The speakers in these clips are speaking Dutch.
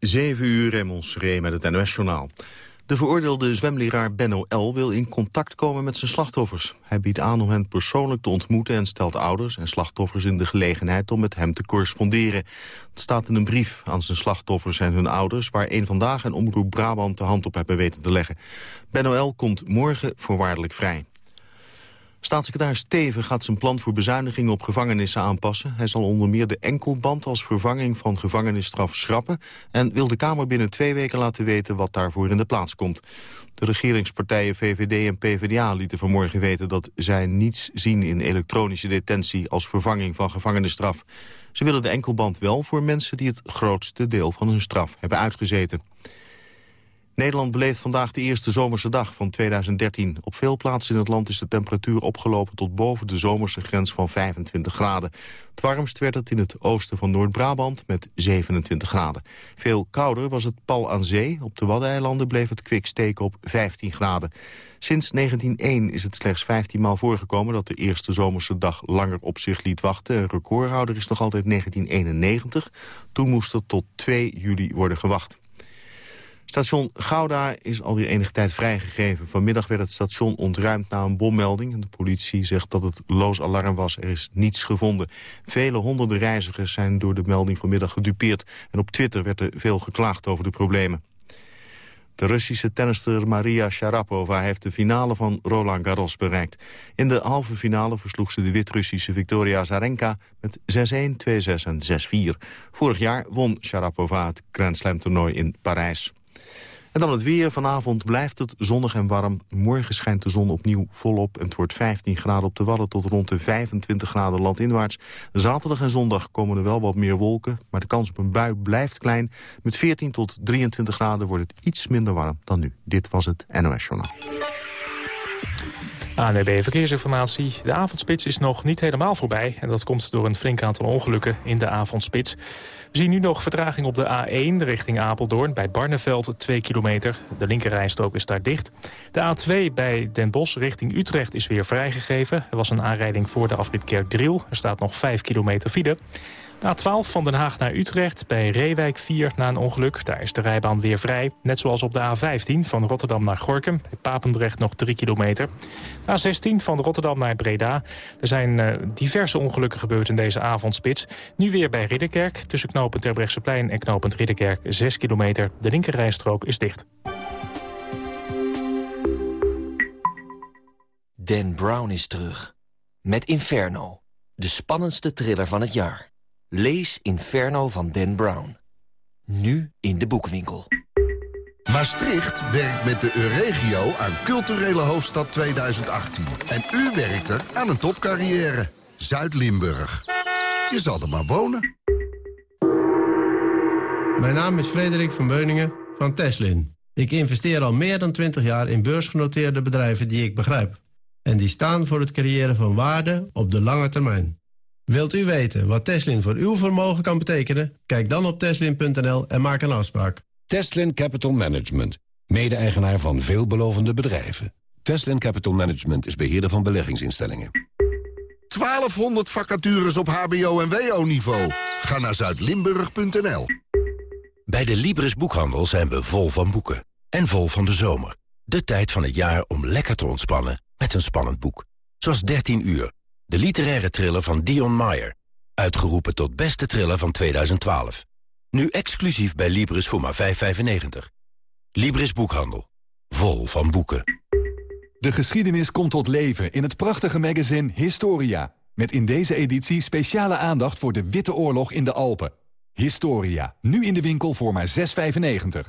7 uur in ons met het NOS-journaal. De veroordeelde zwemleraar Benno L. wil in contact komen met zijn slachtoffers. Hij biedt aan om hen persoonlijk te ontmoeten... en stelt ouders en slachtoffers in de gelegenheid om met hem te corresponderen. Het staat in een brief aan zijn slachtoffers en hun ouders... waar een vandaag en Omroep Brabant de hand op hebben weten te leggen. Benno L. komt morgen voorwaardelijk vrij. Staatssecretaris Teven gaat zijn plan voor bezuinigingen op gevangenissen aanpassen. Hij zal onder meer de enkelband als vervanging van gevangenisstraf schrappen... en wil de Kamer binnen twee weken laten weten wat daarvoor in de plaats komt. De regeringspartijen VVD en PvdA lieten vanmorgen weten dat zij niets zien in elektronische detentie als vervanging van gevangenisstraf. Ze willen de enkelband wel voor mensen die het grootste deel van hun straf hebben uitgezeten. Nederland beleeft vandaag de eerste zomerse dag van 2013. Op veel plaatsen in het land is de temperatuur opgelopen tot boven de zomerse grens van 25 graden. Het warmst werd het in het oosten van Noord-Brabant met 27 graden. Veel kouder was het pal aan zee. Op de Waddeneilanden bleef het kwik steken op 15 graden. Sinds 1901 is het slechts 15 maal voorgekomen dat de eerste zomerse dag langer op zich liet wachten. Een recordhouder is nog altijd 1991. Toen moest er tot 2 juli worden gewacht. Station Gouda is alweer enige tijd vrijgegeven. Vanmiddag werd het station ontruimd na een bommelding. De politie zegt dat het loos alarm was. Er is niets gevonden. Vele honderden reizigers zijn door de melding vanmiddag gedupeerd. En op Twitter werd er veel geklaagd over de problemen. De Russische tennister Maria Sharapova heeft de finale van Roland Garros bereikt. In de halve finale versloeg ze de Wit-Russische Victoria Zarenka met 6-1, 2-6 en 6-4. Vorig jaar won Sharapova het Grand Slam toernooi in Parijs. En dan het weer. Vanavond blijft het zonnig en warm. Morgen schijnt de zon opnieuw volop en het wordt 15 graden op de Wadden... tot rond de 25 graden landinwaarts. Zaterdag en zondag komen er wel wat meer wolken... maar de kans op een bui blijft klein. Met 14 tot 23 graden wordt het iets minder warm dan nu. Dit was het NOS Journaal. ANWB Verkeersinformatie. De avondspits is nog niet helemaal voorbij. En dat komt door een flink aantal ongelukken in de avondspits. We zien nu nog vertraging op de A1 richting Apeldoorn. Bij Barneveld 2 kilometer. De linkerrijstrook is daar dicht. De A2 bij Den Bosch richting Utrecht is weer vrijgegeven. Er was een aanrijding voor de afrit Kerkdriel. Er staat nog 5 kilometer file. De A12 van Den Haag naar Utrecht bij Reewijk 4 na een ongeluk. Daar is de rijbaan weer vrij. Net zoals op de A15 van Rotterdam naar Gorkum. Bij Papendrecht nog 3 kilometer. De A16 van Rotterdam naar Breda. Er zijn uh, diverse ongelukken gebeurd in deze avondspits. Nu weer bij Ridderkerk. Tussen knooppunt Terbrechtseplein en knooppunt Ridderkerk 6 kilometer. De linkerrijstrook is dicht. Dan Brown is terug. Met Inferno. De spannendste thriller van het jaar. Lees Inferno van Dan Brown. Nu in de boekwinkel. Maastricht werkt met de Euregio aan culturele hoofdstad 2018. En u werkt er aan een topcarrière. Zuid-Limburg. Je zal er maar wonen. Mijn naam is Frederik van Beuningen van Teslin. Ik investeer al meer dan 20 jaar in beursgenoteerde bedrijven die ik begrijp. En die staan voor het creëren van waarde op de lange termijn. Wilt u weten wat Teslin voor uw vermogen kan betekenen? Kijk dan op teslin.nl en maak een afspraak. Teslin Capital Management, mede-eigenaar van veelbelovende bedrijven. Teslin Capital Management is beheerder van beleggingsinstellingen. 1200 vacatures op hbo- en wo-niveau. Ga naar zuidlimburg.nl. Bij de Libris Boekhandel zijn we vol van boeken. En vol van de zomer. De tijd van het jaar om lekker te ontspannen met een spannend boek. Zoals 13 uur de literaire thriller van Dion Meyer. Uitgeroepen tot beste thriller van 2012. Nu exclusief bij Libris voor maar 5,95. Libris Boekhandel. Vol van boeken. De geschiedenis komt tot leven in het prachtige magazine Historia. Met in deze editie speciale aandacht voor de Witte Oorlog in de Alpen. Historia, nu in de winkel voor maar 6,95.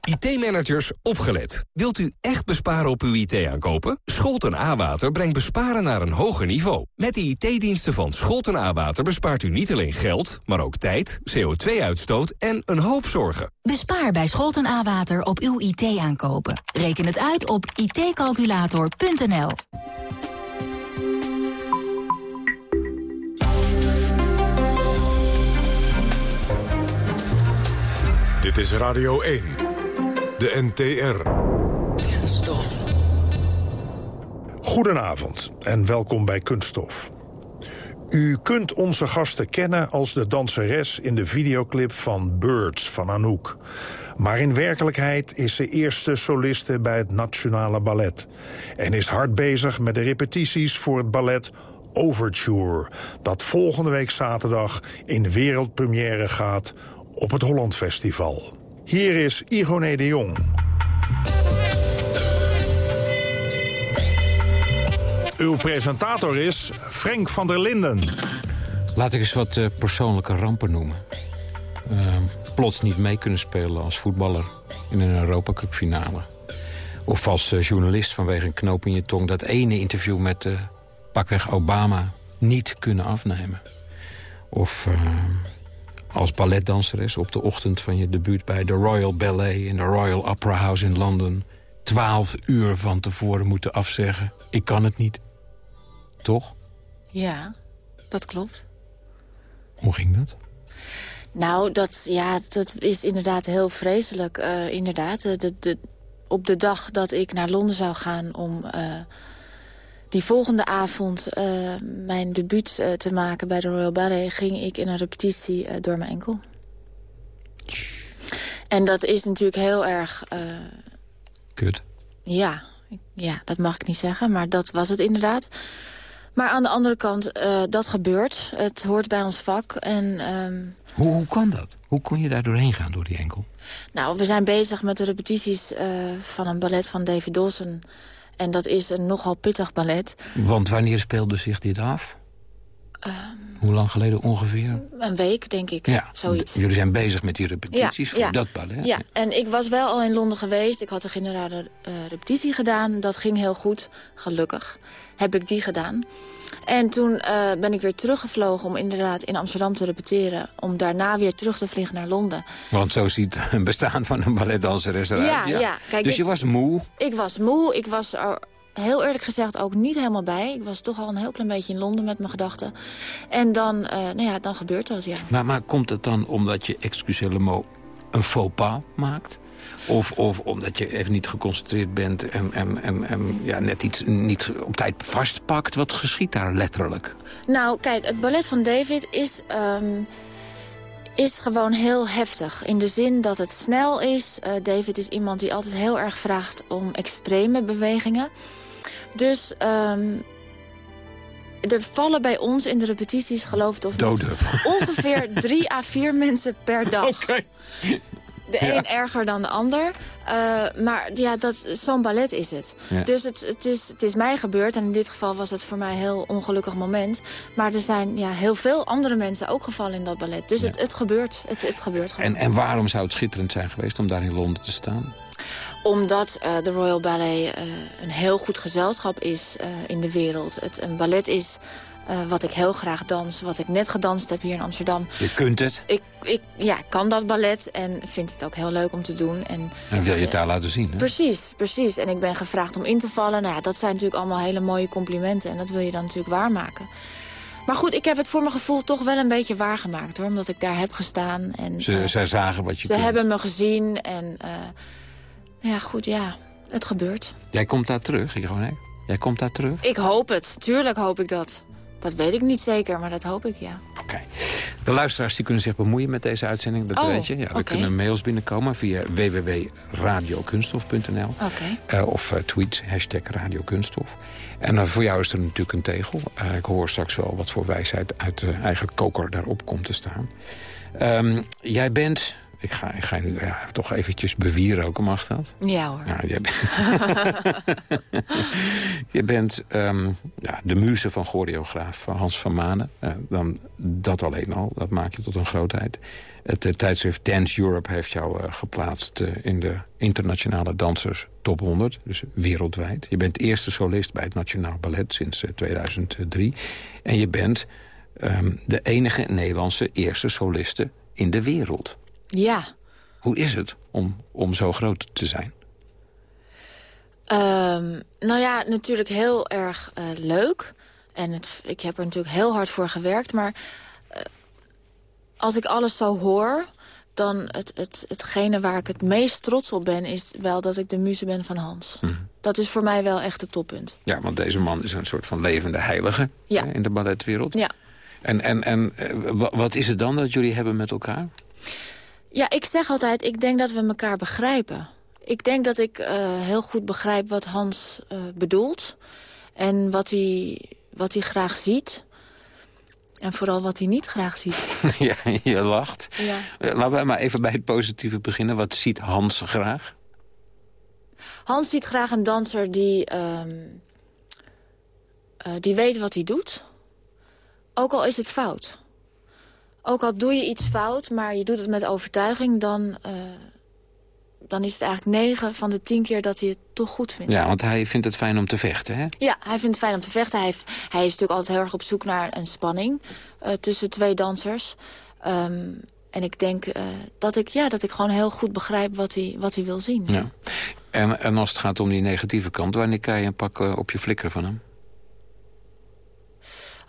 IT-managers, opgelet. Wilt u echt besparen op uw IT-aankopen? Scholten A-Water brengt besparen naar een hoger niveau. Met de IT-diensten van Scholten A-Water bespaart u niet alleen geld... maar ook tijd, CO2-uitstoot en een hoop zorgen. Bespaar bij Scholten A-Water op uw IT-aankopen. Reken het uit op itcalculator.nl. Dit is Radio 1. De NTR. Kunststof. Goedenavond en welkom bij Kunststof. U kunt onze gasten kennen als de danseres in de videoclip van Birds van Anouk. Maar in werkelijkheid is ze eerste soliste bij het Nationale Ballet... en is hard bezig met de repetities voor het ballet Overture... dat volgende week zaterdag in wereldpremière gaat op het Holland Festival. Hier is Igoné de Jong. Uw presentator is Frank van der Linden. Laat ik eens wat uh, persoonlijke rampen noemen. Uh, plots niet mee kunnen spelen als voetballer in een Europa Cup finale. Of als uh, journalist vanwege een knoop in je tong... dat ene interview met pakweg Obama niet kunnen afnemen. Of als balletdanseres op de ochtend van je debuut... bij de Royal Ballet in de Royal Opera House in Londen... twaalf uur van tevoren moeten afzeggen. Ik kan het niet. Toch? Ja, dat klopt. Hoe ging dat? Nou, dat, ja, dat is inderdaad heel vreselijk. Uh, inderdaad, de, de, op de dag dat ik naar Londen zou gaan om... Uh, die volgende avond uh, mijn debuut te maken bij de Royal Ballet... ging ik in een repetitie door mijn enkel. En dat is natuurlijk heel erg... Kut. Ja, ja, dat mag ik niet zeggen, maar dat was het inderdaad. Maar aan de andere kant, dat gebeurt. Het hoort bij ons vak. En, um... hoe, hoe kan dat? Hoe kon je daar doorheen gaan, door die enkel? Nou, we zijn bezig met de repetities van een ballet van David Dawson. En dat is een nogal pittig ballet. Want wanneer speelde zich dit af? Um, Hoe lang geleden ongeveer? Een week, denk ik. Ja, zoiets. Jullie zijn bezig met die repetities ja, voor ja. dat ballet? Ja, en ik was wel al in Londen geweest. Ik had een generale uh, repetitie gedaan. Dat ging heel goed, gelukkig. Heb ik die gedaan. En toen uh, ben ik weer teruggevlogen om inderdaad in Amsterdam te repeteren. Om daarna weer terug te vliegen naar Londen. Want zo ziet een bestaan van een balletdanseres eruit. Ja, ja. ja. Kijk, dus je was moe? Ik was moe. Ik was er heel eerlijk gezegd ook niet helemaal bij. Ik was toch al een heel klein beetje in Londen met mijn gedachten. En dan, uh, nou ja, dan gebeurt dat, ja. Maar, maar komt het dan omdat je, excusez le mot, een faux pas maakt? Of, of omdat je even niet geconcentreerd bent en, en, en, en ja, net iets niet op tijd vastpakt? Wat geschiet daar letterlijk? Nou, kijk, het ballet van David is... Um, is gewoon heel heftig. In de zin dat het snel is. Uh, David is iemand die altijd heel erg vraagt om extreme bewegingen. Dus um, er vallen bij ons in de repetities, geloof het of Doden. niet... ongeveer drie à vier mensen per dag. Okay. De een erger dan de ander. Uh, maar ja, zo'n ballet is het. Ja. Dus het, het, is, het is mij gebeurd. En in dit geval was het voor mij een heel ongelukkig moment. Maar er zijn ja, heel veel andere mensen ook gevallen in dat ballet. Dus Ja. het, het gebeurt. Het, het gebeurt gewoon. En, en waarom zou het schitterend zijn geweest om daar in Londen te staan? Omdat uh, de Royal Ballet uh, een heel goed gezelschap is in de wereld. Het een ballet is uh, wat ik heel graag dans. Wat ik net gedanst heb hier in Amsterdam. Je kunt het. Ik, ik ja, ik kan dat ballet en vind het ook heel leuk om te doen. En, En wil je het daar laten zien, hè? Precies, precies. En ik ben gevraagd om in te vallen. Nou ja, dat zijn natuurlijk allemaal hele mooie complimenten. En dat wil je dan natuurlijk waarmaken. Maar goed, ik heb het voor mijn gevoel toch wel een beetje waargemaakt, hoor. Omdat ik daar heb gestaan. En, Ze, uh, zij zagen wat je Ze kon. hebben me gezien en... Uh, ja, goed, ja. Het gebeurt. Jij komt daar terug, gewoon, hè? Jij komt daar terug? Ik hoop het. Tuurlijk hoop ik dat. Dat weet ik niet zeker, maar dat hoop ik, ja. Oké. De luisteraars die kunnen zich bemoeien met deze uitzending, dat Oh, weet je. Ja, er kunnen mails binnenkomen via www.radiokunststof.nl. Oké. Eh, of uh, tweet, hashtag radiokunststof. En uh, voor jou is er natuurlijk een tegel. Ik hoor straks wel wat voor wijsheid uit de eigen koker daarop komt te staan. Um, jij bent... Ik ga, ik ga nu ja, toch eventjes bewieroken, mag dat? Ja hoor. Je bent um, ja, de muze van choreograaf Hans van Manen. Uh, dan, dat alleen al, dat maakt je tot een grootheid. Het uh, tijdschrift Dance Europe heeft jou uh, geplaatst in de internationale dansers top 100. Dus wereldwijd. Je bent eerste solist bij het Nationaal Ballet sinds 2003. En je bent um, de enige Nederlandse eerste soliste in de wereld. Ja. Hoe is het om, om zo groot te zijn? Um, nou ja, natuurlijk heel erg uh, leuk. En het, ik heb er natuurlijk heel hard voor gewerkt. Maar uh, als ik alles zo hoor... dan het, het, hetgene waar ik het meest trots op ben... is wel dat ik de muze ben van Hans. Mhm. Dat is voor mij wel echt het toppunt. Ja, want deze man is een soort van levende heilige Ja. hè, in de balletwereld. Ja. En, en, en eh, wa- wat is het dan dat jullie hebben met elkaar? Ja, ik zeg altijd, ik denk dat we elkaar begrijpen. Ik denk dat ik eh, heel goed begrijp wat Hans eh, bedoelt. En wat hij, wat hij graag ziet. En vooral wat hij niet graag ziet. ja, je lacht. Ja. Eh, Laten we maar even bij het positieve beginnen. Wat ziet Hans graag? Hans ziet graag een danser die, ehm, eh, die weet wat hij doet. Ook al is het fout. Ook al doe je iets fout, maar je doet het met overtuiging... dan, eh, dan is het eigenlijk 9 van de 10 keer dat hij het toch goed vindt. Ja, want hij vindt het fijn om te vechten, hè? Ja, hij vindt het fijn om te vechten. Hij, heeft- hij is natuurlijk altijd heel erg op zoek naar een spanning eh, tussen twee dansers. Ehm, en ik denk eh, dat, ik, ja, dat ik gewoon heel goed begrijp wat hij, wat hij wil zien. Ja. En, en als het gaat om die negatieve kant... wanneer krijg je een pak op je flikker van hem?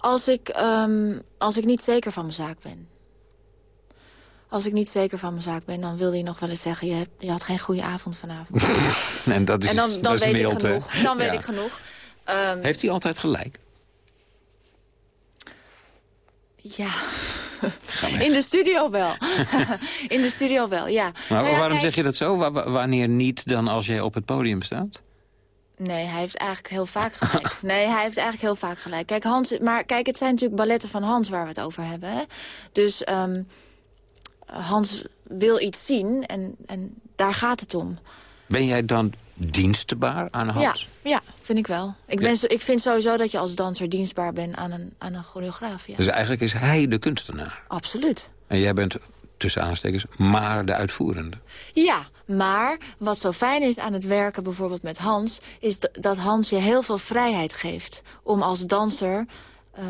Als ik, ehm, als ik niet zeker van mijn zaak ben. Als ik niet zeker van mijn zaak ben, dan wil hij nog wel eens zeggen... je, hebt, je had geen goede avond vanavond. en dat is, en dan, dan dat is weet mild, ik genoeg. Dan weet Ja. ik genoeg. Ehm, Heeft hij altijd gelijk? Ja. In de studio wel. In de studio wel, ja. Maar Nou ja, waarom kijk, zeg je dat zo? Wa- wa- wanneer niet dan als jij op het podium staat? Nee, hij heeft eigenlijk heel vaak gelijk. nee, hij heeft eigenlijk heel vaak gelijk. Kijk, Hans, maar kijk, het zijn natuurlijk balletten van Hans waar we het over hebben. Hè? Dus ehm, Hans wil iets zien en, en daar gaat het om. Ben jij dan dienstbaar aan Hans? Ja, ja, vind ik wel. Ik, ben, zo- ik vind sowieso dat je als danser dienstbaar bent aan een, aan een choreograaf. Ja. Dus eigenlijk is hij de kunstenaar. Absoluut. En jij bent, tussen aanstekens, maar de uitvoerende. Ja, maar wat zo fijn is aan het werken bijvoorbeeld met Hans... is dat Hans je heel veel vrijheid geeft om als danser eh,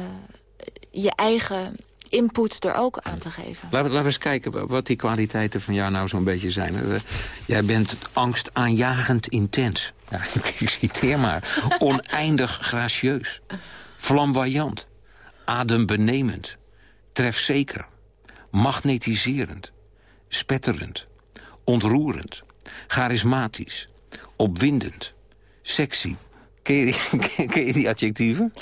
je eigen input er ook aan te geven. Laten we, laten we eens kijken wa- wat die kwaliteiten van jou nou zo'n beetje zijn. Eh, Jij bent angstaanjagend intens. Ja, ik citeer maar. Oneindig gracieus. Flamboyant. Adembenemend. Trefzeker. Magnetiserend. Spetterend. Ontroerend. Charismatisch. Opwindend. Sexy. Ken je die, ken je die adjectieven?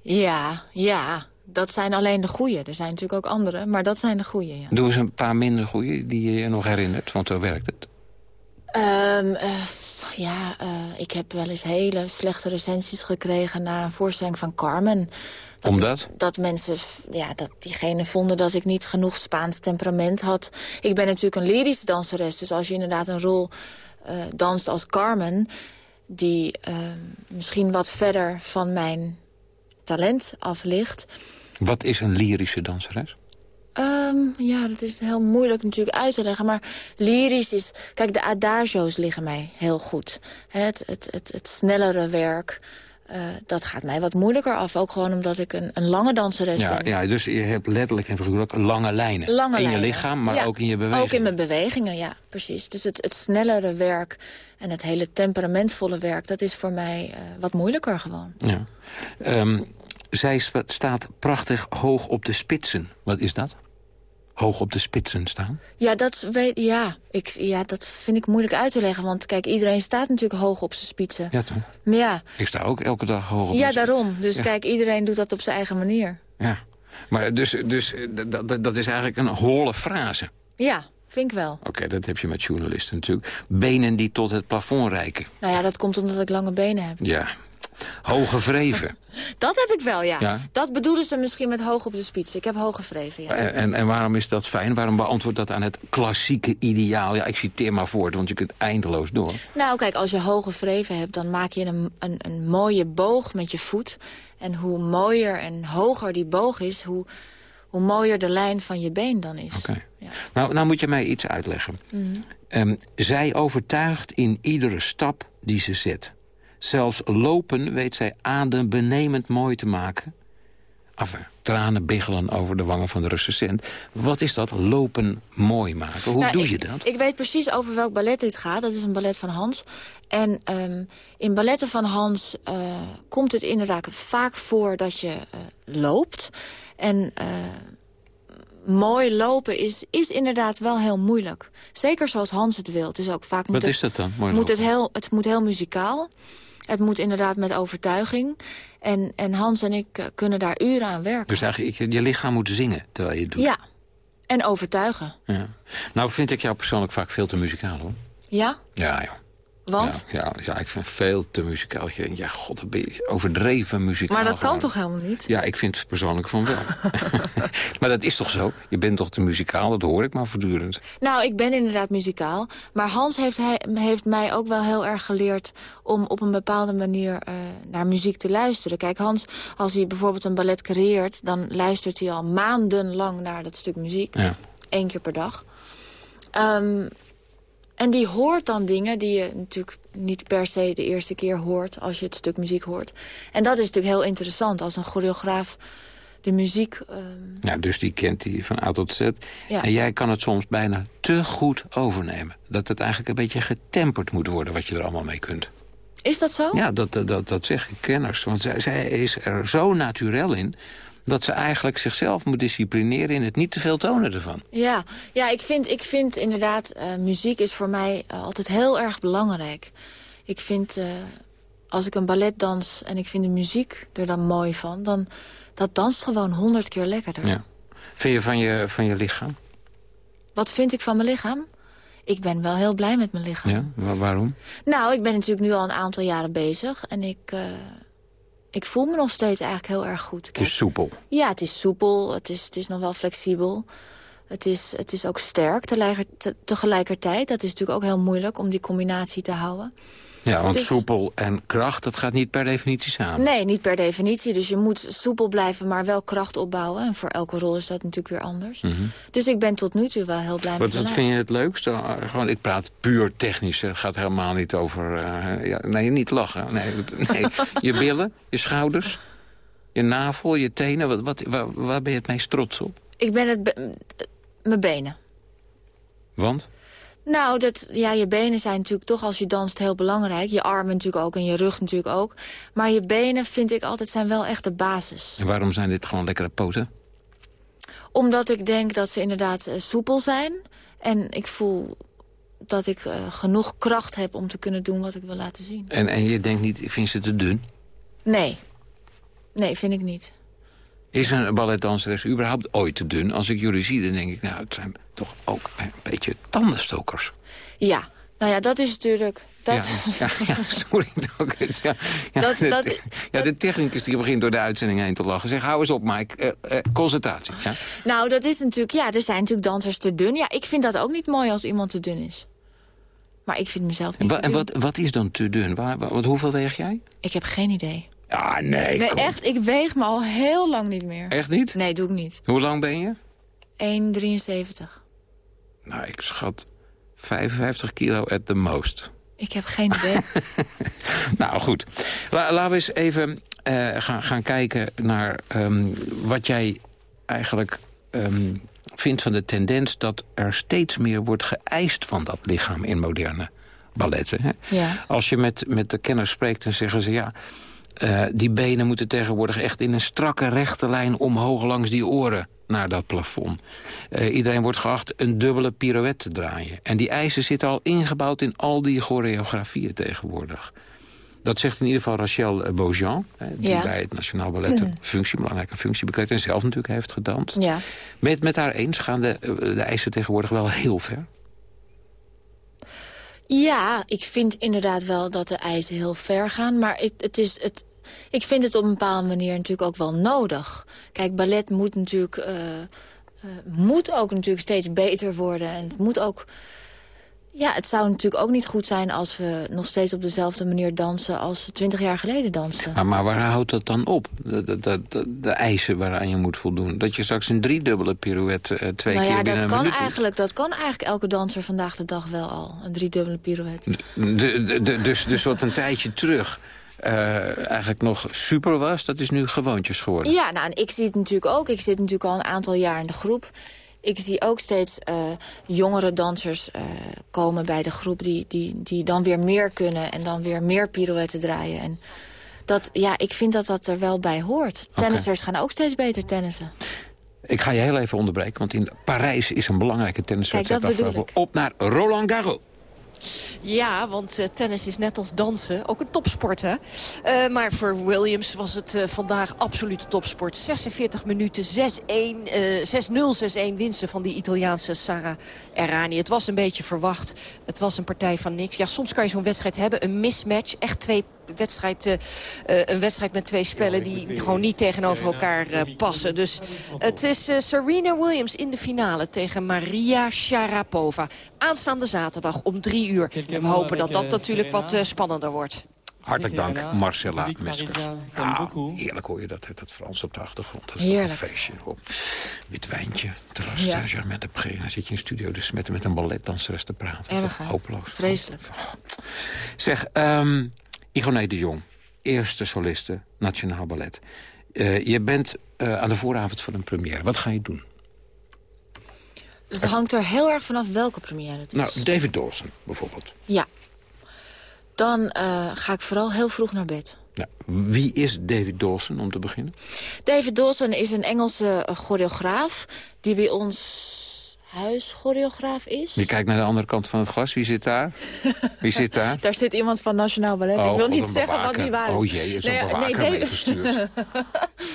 Ja, ja, dat zijn alleen de goeie. Er zijn natuurlijk ook andere, maar dat zijn de goeie, ja. Doe eens een paar minder goede die je je nog herinnert, want zo werkt het. Ehm, eh, ja, eh, ik heb wel eens hele slechte recensies gekregen... na een voorstelling van Carmen. Omdat? dat mensen, ja, dat diegenen vonden dat ik niet genoeg Spaans temperament had. Ik ben natuurlijk een lyrische danseres, dus als je inderdaad een rol eh, danst als Carmen... die eh, misschien wat verder van mijn talent af ligt... Wat is een lyrische danseres? Ehm, ja, dat is heel moeilijk natuurlijk uit te leggen. Maar lyrisch is... Kijk, de adagio's liggen mij heel goed. Het, het, het, het snellere werk, eh, dat gaat mij wat moeilijker af. Ook gewoon omdat ik een, een lange danseres Ja, ben. ja, dus je hebt letterlijk en figuurlijk lange lijnen. Lange in lijnen. je lichaam, maar Ja, ook in je beweging. Ook in mijn bewegingen, ja, precies. Dus het, het snellere werk en het hele temperamentvolle werk... dat is voor mij eh, wat moeilijker gewoon. Ja. Ehm, zij staat prachtig hoog op de spitsen. Wat is dat? Hoog op de spitsen staan? Ja, dat, weet, ja, ik, ja, dat vind ik moeilijk uit te leggen. Want kijk, iedereen staat natuurlijk hoog op zijn spitsen. Ja, toch? Maar ja, Ik sta ook elke dag hoog op ja daarom. Dus Ja. kijk, iedereen doet dat op zijn eigen manier. Ja. Maar dus, dus eh, dat- dat, dat is eigenlijk een holle frase. Ja, vind ik wel. Oké, dat heb je met journalisten natuurlijk. Benen die tot het plafond reiken. Nou ja, dat komt omdat ik lange benen heb. Ja. Hoge vreven. Dat heb ik wel, ja. Ja. Dat bedoelen ze misschien met hoog op de spits. Ik heb hoge vreven, ja. En, en, waarom is dat fijn? Waarom beantwoordt dat aan het klassieke ideaal? Ja, ik citeer maar voort, want je kunt eindeloos door. Nou, kijk, als je hoge vreven hebt, dan maak je een, een, een mooie boog met je voet. En hoe mooier en hoger die boog is, hoe, hoe mooier de lijn van je been dan is. Oké. Nou, nou moet je mij iets uitleggen. Ehm, zij overtuigt in iedere stap die ze zet. Zelfs lopen weet zij adembenemend mooi te maken. Enfin, tranen biggelen over de wangen van de recensent. Wat is dat, lopen mooi maken? Hoe Nou, doe ik, je dat? Ik weet precies over welk ballet dit gaat. Dat is een ballet van Hans. En ehm, in balletten van Hans eh, komt het inderdaad vaak voor dat je eh, loopt. En eh, mooi lopen is, is inderdaad wel heel moeilijk. Zeker zoals Hans het wil. Het is ook vaak Wat is dat dan? Mooi moet het, heel, het moet heel muzikaal. Het moet inderdaad met overtuiging. En, en Hans en ik eh, kunnen daar uren aan werken. Dus eigenlijk, je lichaam moet zingen terwijl je het doet? Ja, en overtuigen. Ja. Nou vind ik jou persoonlijk vaak veel te muzikaal, hoor. Ja? Ja, joh. Want? Ja, ja, ja, ik vind veel te muzikaal. Je denkt, ja, god, dan ben je overdreven muzikaal. Maar dat kan gewoon. toch helemaal niet? Ja, ik vind het persoonlijk van wel. maar dat is toch zo? Je bent toch te muzikaal? Dat hoor ik maar voortdurend. Nou, ik ben inderdaad muzikaal. Maar Hans heeft, hij, heeft mij ook wel heel erg geleerd... om op een bepaalde manier eh, naar muziek te luisteren. Kijk, Hans, als hij bijvoorbeeld een ballet creëert... dan luistert hij al maandenlang naar dat stuk muziek. Ja. Eén keer per dag. Ehm, en die hoort dan dingen die je natuurlijk niet per se de eerste keer hoort... als je het stuk muziek hoort. En dat is natuurlijk heel interessant als een choreograaf de muziek... ehm, Ja, dus die kent die van A tot Z. Ja. En jij kan het soms bijna te goed overnemen. Dat het eigenlijk een beetje getemperd moet worden... wat je er allemaal mee kunt. Is dat zo? Ja, dat, dat, dat, dat zeggen kenners. Want zij, zij is er zo naturel in... dat ze eigenlijk zichzelf moet disciplineren... in het niet te veel tonen ervan. Ja, ja ik, vind, ik vind inderdaad, eh, muziek is voor mij eh, altijd heel erg belangrijk. Ik vind, eh, als ik een ballet dans en ik vind de muziek er dan mooi van... dan dat danst gewoon honderd keer lekkerder. Ja. Vind je van je, van je lichaam? Wat vind ik van mijn lichaam? Ik ben wel heel blij met mijn lichaam. Ja, Wa- waarom? Nou, ik ben natuurlijk nu al een aantal jaren bezig. En ik, ik voel me nog steeds eigenlijk heel erg goed. Het is soepel. Ja, het is soepel, het is, het is nog wel flexibel. Het is, het is ook sterk tegelijker- te- tegelijkertijd. Dat is natuurlijk ook heel moeilijk om die combinatie te houden. Ja, want Dus- soepel en kracht, dat gaat niet per definitie samen. Nee, niet per definitie. Dus je moet soepel blijven, maar wel kracht opbouwen. En voor elke rol is dat natuurlijk weer anders. Mhm. Dus ik ben tot nu toe wel heel blij Wat, met wat vind je het leukste? Uh, Gewoon, ik praat puur technisch. Het gaat helemaal niet over... eh, ja, nee, niet lachen. Nee, nee. Je billen, je schouders, je navel, je tenen. Wat, wat, waar, waar ben je het meest trots op? Ik ben het... be- mijn benen. Want? Nou, dat, ja, je benen zijn natuurlijk toch als je danst heel belangrijk. Je armen natuurlijk ook en je rug natuurlijk ook. Maar je benen vind ik altijd zijn wel echt de basis. En waarom zijn dit gewoon lekkere poten? Omdat ik denk dat ze inderdaad eh, soepel zijn. En ik voel dat ik eh, genoeg kracht heb om te kunnen doen wat ik wil laten zien. En, en je denkt niet, ik vind ze te dun? Nee. Nee, vind ik niet. Is een balletdanseres überhaupt ooit te dun? Als ik jullie zie, dan denk ik, nou, het zijn toch ook een beetje tandenstokers. Ja, nou ja, dat is natuurlijk... Dat, Ja, ja, ja, sorry. Ja, ja, Dat- de, dat- ja, de technicus die begint door de uitzending heen te lachen. Zeg, hou eens op, Mike. Eh, eh, concentratie. Ja? Nou, dat is natuurlijk... Ja, er zijn natuurlijk dansers te dun. Ja, ik vind dat ook niet mooi als iemand te dun is. Maar ik vind mezelf En, niet wa- en dun. wat, wat is dan te dun? Waar, wa- wat, hoeveel weeg jij? Ik heb geen idee. Ja, nee. Nee, kom. echt, ik weeg me al heel lang niet meer. Echt niet? Nee, doe ik niet. Hoe lang ben je? 1,73. Nou, ik schat 55 kilo at the most. Ik heb geen idee. Nou, goed. La- laten we eens even eh, gaan, gaan kijken naar ehm, wat jij eigenlijk ehm, vindt van de tendens... dat er steeds meer wordt geëist van dat lichaam in moderne balletten. Hè? Ja. Als je met, met de kenners spreekt, dan zeggen ze... ja, eh, die benen moeten tegenwoordig echt in een strakke rechte lijn... omhoog langs die oren naar dat plafond. Eh, iedereen wordt geacht een dubbele pirouette te draaien. En die eisen zitten al ingebouwd in al die choreografieën tegenwoordig. Dat zegt in ieder geval Rachel eh, Beaujean... die Ja. bij het Nationaal Ballet een functie, belangrijke functie bekleedt... en zelf natuurlijk heeft gedanst. Ja. Met, met haar eens gaan de, de eisen tegenwoordig wel heel ver. Ja, ik vind inderdaad wel dat de eisen heel ver gaan. Maar het, het is, het, ik vind het op een bepaalde manier natuurlijk ook wel nodig. Kijk, ballet moet natuurlijk... eh, moet ook natuurlijk steeds beter worden. En het moet ook... Ja, het zou natuurlijk ook niet goed zijn als we nog steeds op dezelfde manier dansen... als we twintig jaar geleden dansten. Maar, maar waar houdt dat dan op? De, de, de, de- eisen waaraan je moet voldoen. Dat je straks een driedubbele pirouette eh, twee nou keer ja, binnen dat kan, eigenlijk, dat kan eigenlijk elke danser vandaag de dag wel al. Een driedubbele pirouette. De, de, de- dus, dus wat een tijdje terug eh, eigenlijk nog super was... dat is nu gewoontjes geworden. Ja, nou, en ik zie het natuurlijk ook. Ik zit natuurlijk al een aantal jaar in de groep. Ik zie ook steeds eh, jongere dansers eh, komen bij de groep... Die, die, die dan weer meer kunnen en dan weer meer pirouetten draaien. En dat, ja, ik vind dat dat er wel bij hoort. Tennissers gaan ook steeds beter tennissen. Ik ga je heel even onderbreken, want in Parijs is een belangrijke tenniswedstrijd Kijk, dat bedoel afgelopen. Op naar Roland Garros. Ja, want uh, tennis is net als dansen ook een topsport, hè? Uh, maar voor Williams was het uh, vandaag absolute topsport. 46 minuten, 6-0, 6-1 winsten van die Italiaanse Sara Errani. Het was een beetje verwacht. Het was een partij van niks. Ja, soms kan je zo'n wedstrijd hebben, een mismatch. Echt twee wedstrijd, uh, een wedstrijd met twee spellen die gewoon niet tegenover elkaar uh, passen. Dus het is uh, Serena Williams in de finale tegen Maria Sharapova. Aanstaande zaterdag om drie uur. En we hopen dat dat natuurlijk wat spannender wordt. Hartelijk dank, Marcella Meskers. Ja, heerlijk hoor je dat, dat Frans op de achtergrond. Dat is heerlijk. een feestje. Op. Wit wijntje, terras, ja. Germain de Pré. Dan zit je in studio dus met, met een balletdanseres te praten. Erg, Hopeloos. Vreselijk. Zeg, um, Igoné de Jong, eerste soliste, Nationaal Ballet. Uh, je bent uh, aan de vooravond van een première. Wat ga je doen? Het hangt er heel erg vanaf welke première het is. Nou, David Dawson bijvoorbeeld. Ja. Dan uh, ga ik vooral heel vroeg naar bed. Ja, wie is David Dawson, om te beginnen? David Dawson is een Engelse choreograaf... die bij ons huischoreograaf is. Je kijkt naar de andere kant van het glas. Wie zit daar? Wie zit daar? daar zit iemand van Nationaal Ballet. Oh, ik wil God, niet zeggen bewaker. wat niet waar is. Oh jee, is nee, nee, meegestuurd.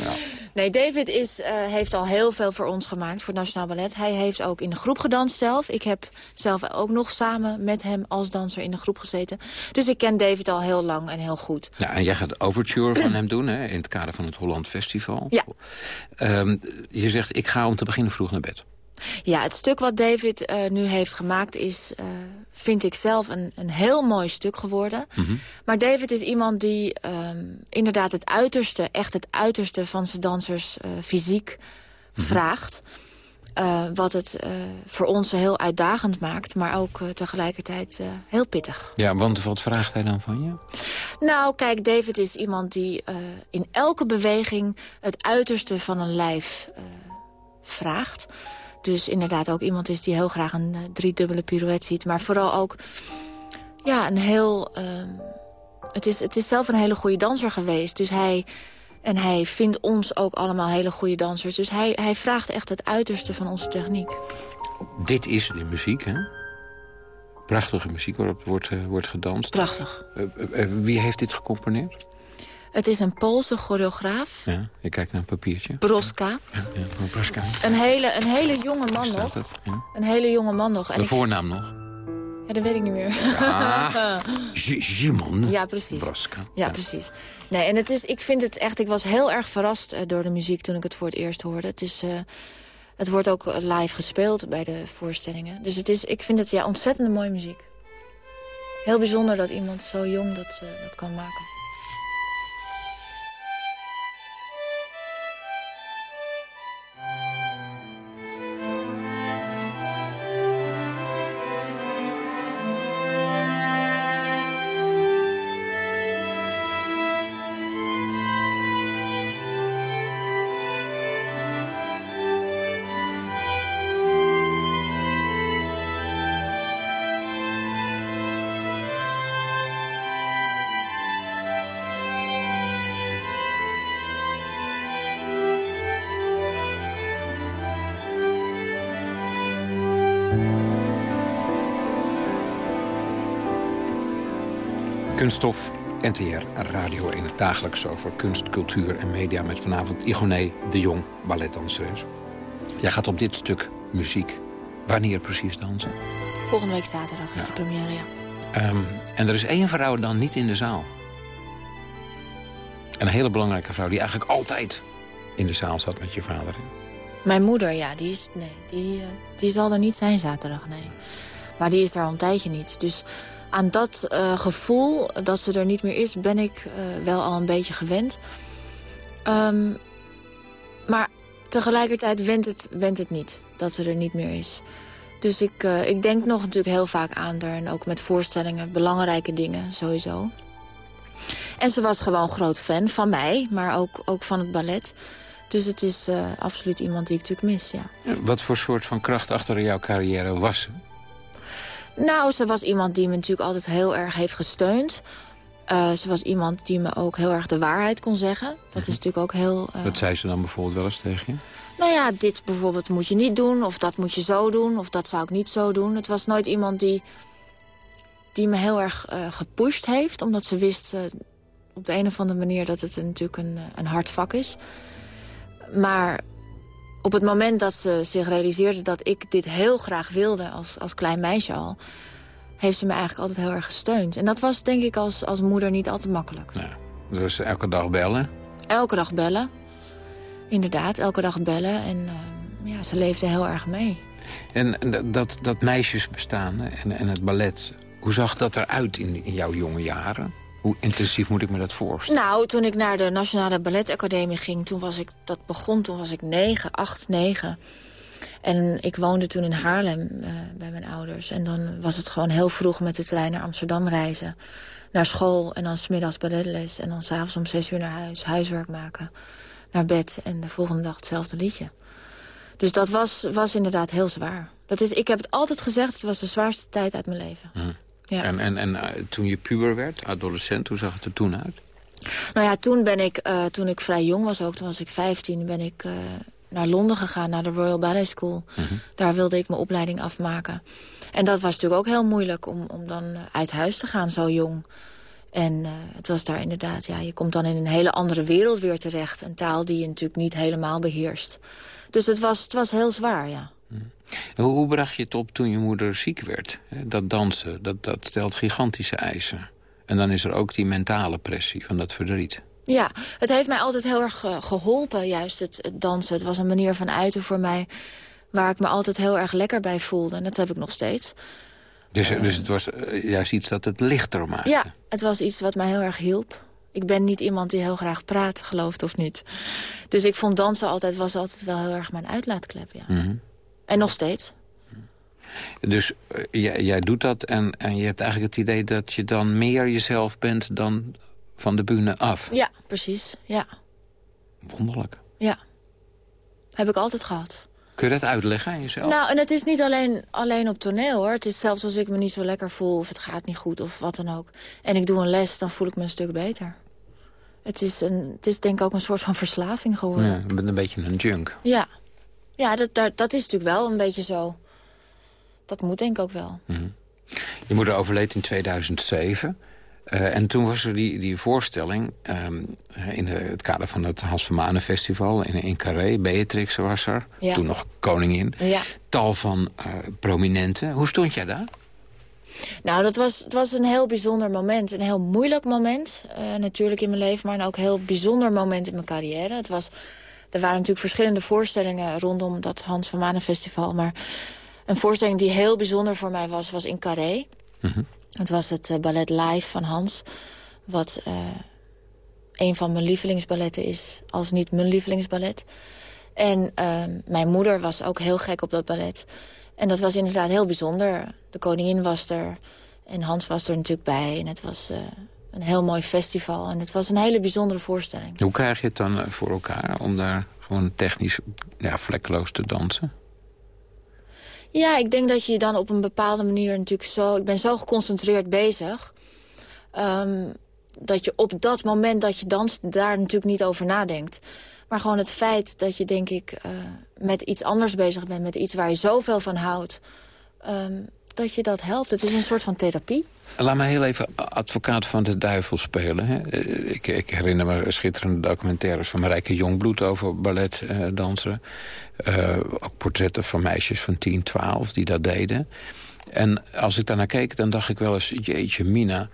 ja. Nee, David is, uh, heeft al heel veel voor ons gemaakt, voor Nationaal Ballet. Hij heeft ook in de groep gedanst zelf. Ik heb zelf ook nog samen met hem als danser in de groep gezeten. Dus ik ken David al heel lang en heel goed. Ja, en jij gaat de overture van hem doen, hè, in het kader van het Holland Festival. Ja. Um, je zegt, ik ga om te beginnen vroeg naar bed. Ja, het stuk wat David uh, nu heeft gemaakt is, uh, vind ik zelf, een, een heel mooi stuk geworden. Mhm. Mm -hmm. Maar David is iemand die um, inderdaad het uiterste, echt het uiterste van zijn dansers uh, fysiek mm -hmm. vraagt. wat het voor ons heel uitdagend maakt, maar ook tegelijkertijd heel pittig. Ja, want wat vraagt hij dan van je? Nou, kijk, David is iemand die in elke beweging het uiterste van een lijf vraagt. Dus inderdaad ook iemand is die heel graag een uh, driedubbele pirouette ziet. Maar vooral ook ja, een heel... Uh, het, is, het is zelf een hele goede danser geweest. Dus hij... En hij vindt ons ook allemaal hele goede dansers. Dus hij, hij vraagt echt het uiterste van onze techniek. Dit is de muziek, hè? Prachtige muziek waarop wordt, uh, wordt gedanst. Prachtig. wie heeft dit gecomponeerd? Het is een Poolse choreograaf. Ja, je kijkt naar een papiertje. Broska. Ja, ja Broska. Een hele, een hele jonge man nog. Het, ja. Een hele jonge man nog. De voornaam nog? Ja, dat weet ik niet meer. Ja, Jimon. Ja, precies. Broska. Ja, precies. Nee, en het is, ik vind het echt... Ik was heel erg verrast uh, door de muziek toen ik het voor het eerst hoorde. Het is... Uh, het wordt ook live gespeeld bij de voorstellingen. Dus het is, ik vind het ja, ontzettend mooie muziek. Heel bijzonder dat iemand zo jong dat, uh, dat kan maken. Kunststof, NTR, Radio 1, het dagelijks over kunst, cultuur en media... met vanavond Igoné de Jong, balletdanseres. Jij gaat op dit stuk muziek. Wanneer precies dansen? Volgende week zaterdag is ja. de première, ja. Um, en er is één vrouw dan niet in de zaal. Een hele belangrijke vrouw die eigenlijk altijd in de zaal zat met je vader. Hè? Mijn moeder, ja, die, is, nee, die, uh, die zal er niet zijn zaterdag, nee. Maar die is er al een tijdje niet, dus aan dat uh, gevoel dat ze er niet meer is, ben ik uh, wel al een beetje gewend. Um, maar tegelijkertijd wendt het, wendt het niet dat ze er niet meer is. Dus ik, uh, ik denk nog natuurlijk heel vaak aan haar. En ook met voorstellingen, belangrijke dingen sowieso. En ze was gewoon groot fan van mij, maar ook, ook van het ballet. Dus het is absoluut iemand die ik natuurlijk mis, ja. Wat voor soort van kracht achter jouw carrière was? Nou, ze was iemand die me natuurlijk altijd heel erg heeft gesteund. Uh, ze was iemand die me ook heel erg de waarheid kon zeggen. Dat is natuurlijk ook heel... Uh... Wat zei ze dan bijvoorbeeld wel eens tegen je? Nou ja, dit bijvoorbeeld moet je niet doen, of dat moet je zo doen, of dat zou ik niet zo doen. Het was nooit iemand die, die me heel erg uh, gepusht heeft, omdat ze wist op de een of andere manier dat het natuurlijk een, een hard vak is. Maar op het moment dat ze zich realiseerde dat ik dit heel graag wilde als, als klein meisje al heeft ze me eigenlijk altijd heel erg gesteund. En dat was denk ik als, als moeder niet altijd makkelijk. Ja, dus elke dag bellen? Elke dag bellen. Inderdaad, elke dag bellen. En uh, ja, ze leefde heel erg mee. En dat, dat meisjesbestaan en, en het ballet... hoe zag dat eruit in, in jouw jonge jaren? Hoe intensief moet ik me dat voorstellen? Nou, toen ik naar de Nationale Balletacademie ging... toen was ik, dat begon, toen was ik negen, acht, negen... En ik woonde toen in Haarlem uh, bij mijn ouders. En dan was het gewoon heel vroeg met de trein naar Amsterdam reizen. Naar school en dan smiddags balletles. En dan s'avonds om zes uur naar huis, huiswerk maken. Naar bed en de volgende dag hetzelfde liedje. Dus dat was, was inderdaad heel zwaar. Dat is, ik heb het altijd gezegd, het was de zwaarste tijd uit mijn leven. Hm. Ja. En, en, en uh, toen je puber werd, adolescent, hoe zag het er toen uit? Nou ja, toen ben ik, uh, toen ik vrij jong was ook, toen was ik 15, ben ik uh, naar Londen gegaan, naar de Royal Ballet School. Mhm. Daar wilde ik mijn opleiding afmaken. En dat was natuurlijk ook heel moeilijk om, om dan uit huis te gaan zo jong. En uh, het was daar inderdaad, ja, je komt dan in een hele andere wereld weer terecht. Een taal die je natuurlijk niet helemaal beheerst. Dus het was, het was heel zwaar, ja. Mhm. Hoe, bracht je het op toen je moeder ziek werd? Dat dansen, dat, dat stelt gigantische eisen. En dan is er ook die mentale pressie van dat verdriet. Ja, het heeft mij altijd heel erg eh, geholpen, juist het, dansen. Het was een manier van uiten voor mij waar ik me altijd heel erg lekker bij voelde. En dat heb ik nog steeds. Dus, uh, dus het was uh, juist iets dat het lichter maakte? Ja, het was iets wat mij heel erg hielp. Ik ben niet iemand die heel graag praat, gelooft of niet. Dus ik vond dansen altijd, was altijd wel heel erg mijn uitlaatklep, ja. Mm -hmm. En nog steeds. Dus jij, jij, doet dat en, en je hebt eigenlijk het idee dat je dan meer jezelf bent dan van de bühne af. Ja, precies. Ja. Wonderlijk. Ja. Heb ik altijd gehad. Kun je dat uitleggen aan jezelf? Nou, en het is niet alleen, alleen op toneel, hoor. Het is zelfs als ik me niet zo lekker voel... of het gaat niet goed of wat dan ook. En ik doe een les, dan voel ik me een stuk beter. Het is, een, het is denk ik ook een soort van verslaving geworden. Ja, je bent een beetje een junk. Ja. Ja, dat, dat, dat is natuurlijk wel een beetje zo. Dat moet denk ik ook wel. Mm -hmm. Je moeder overleed in 2007... Uh, en toen was er die, die voorstelling um, in de, het kader van het Hans van Manen Festival in, in Carré. Beatrix was er, ja. toen nog koningin. Ja. Tal van uh, prominenten. Hoe stond jij daar? Nou, dat was, het was een heel bijzonder moment. Een heel moeilijk moment, uh, natuurlijk in mijn leven... maar ook een heel bijzonder moment in mijn carrière. Het was, er waren natuurlijk verschillende voorstellingen rondom dat Hans van Manen Festival. Maar een voorstelling die heel bijzonder voor mij was, was in Carré. Mm -hmm. Het was het uh, ballet Live van Hans. Wat uh, een van mijn lievelingsballetten is. Als niet mijn lievelingsballet. En uh, mijn moeder was ook heel gek op dat ballet. En dat was inderdaad heel bijzonder. De koningin was er. En Hans was er natuurlijk bij. En het was een heel mooi festival. En het was een hele bijzondere voorstelling. Hoe krijg je het dan voor elkaar om daar gewoon technisch ja, vlekkeloos te dansen? Ja, ik denk dat je dan op een bepaalde manier natuurlijk zo... Ik ben zo geconcentreerd bezig... Um, dat je op dat moment dat je danst daar natuurlijk niet over nadenkt. Maar gewoon het feit dat je, denk ik, uh, met iets anders bezig bent... met iets waar je zoveel van houdt... Um, dat je dat helpt. Het is een soort van therapie. Laat me heel even advocaat van de duivel spelen. Hè. Ik, ik, herinner me schitterende documentaires van Marijke Jongbloed... over balletdansen. Uh, ook portretten van meisjes van 10, 12 die dat deden. En als ik daarnaar keek, dan dacht ik wel eens... jeetje, Mina,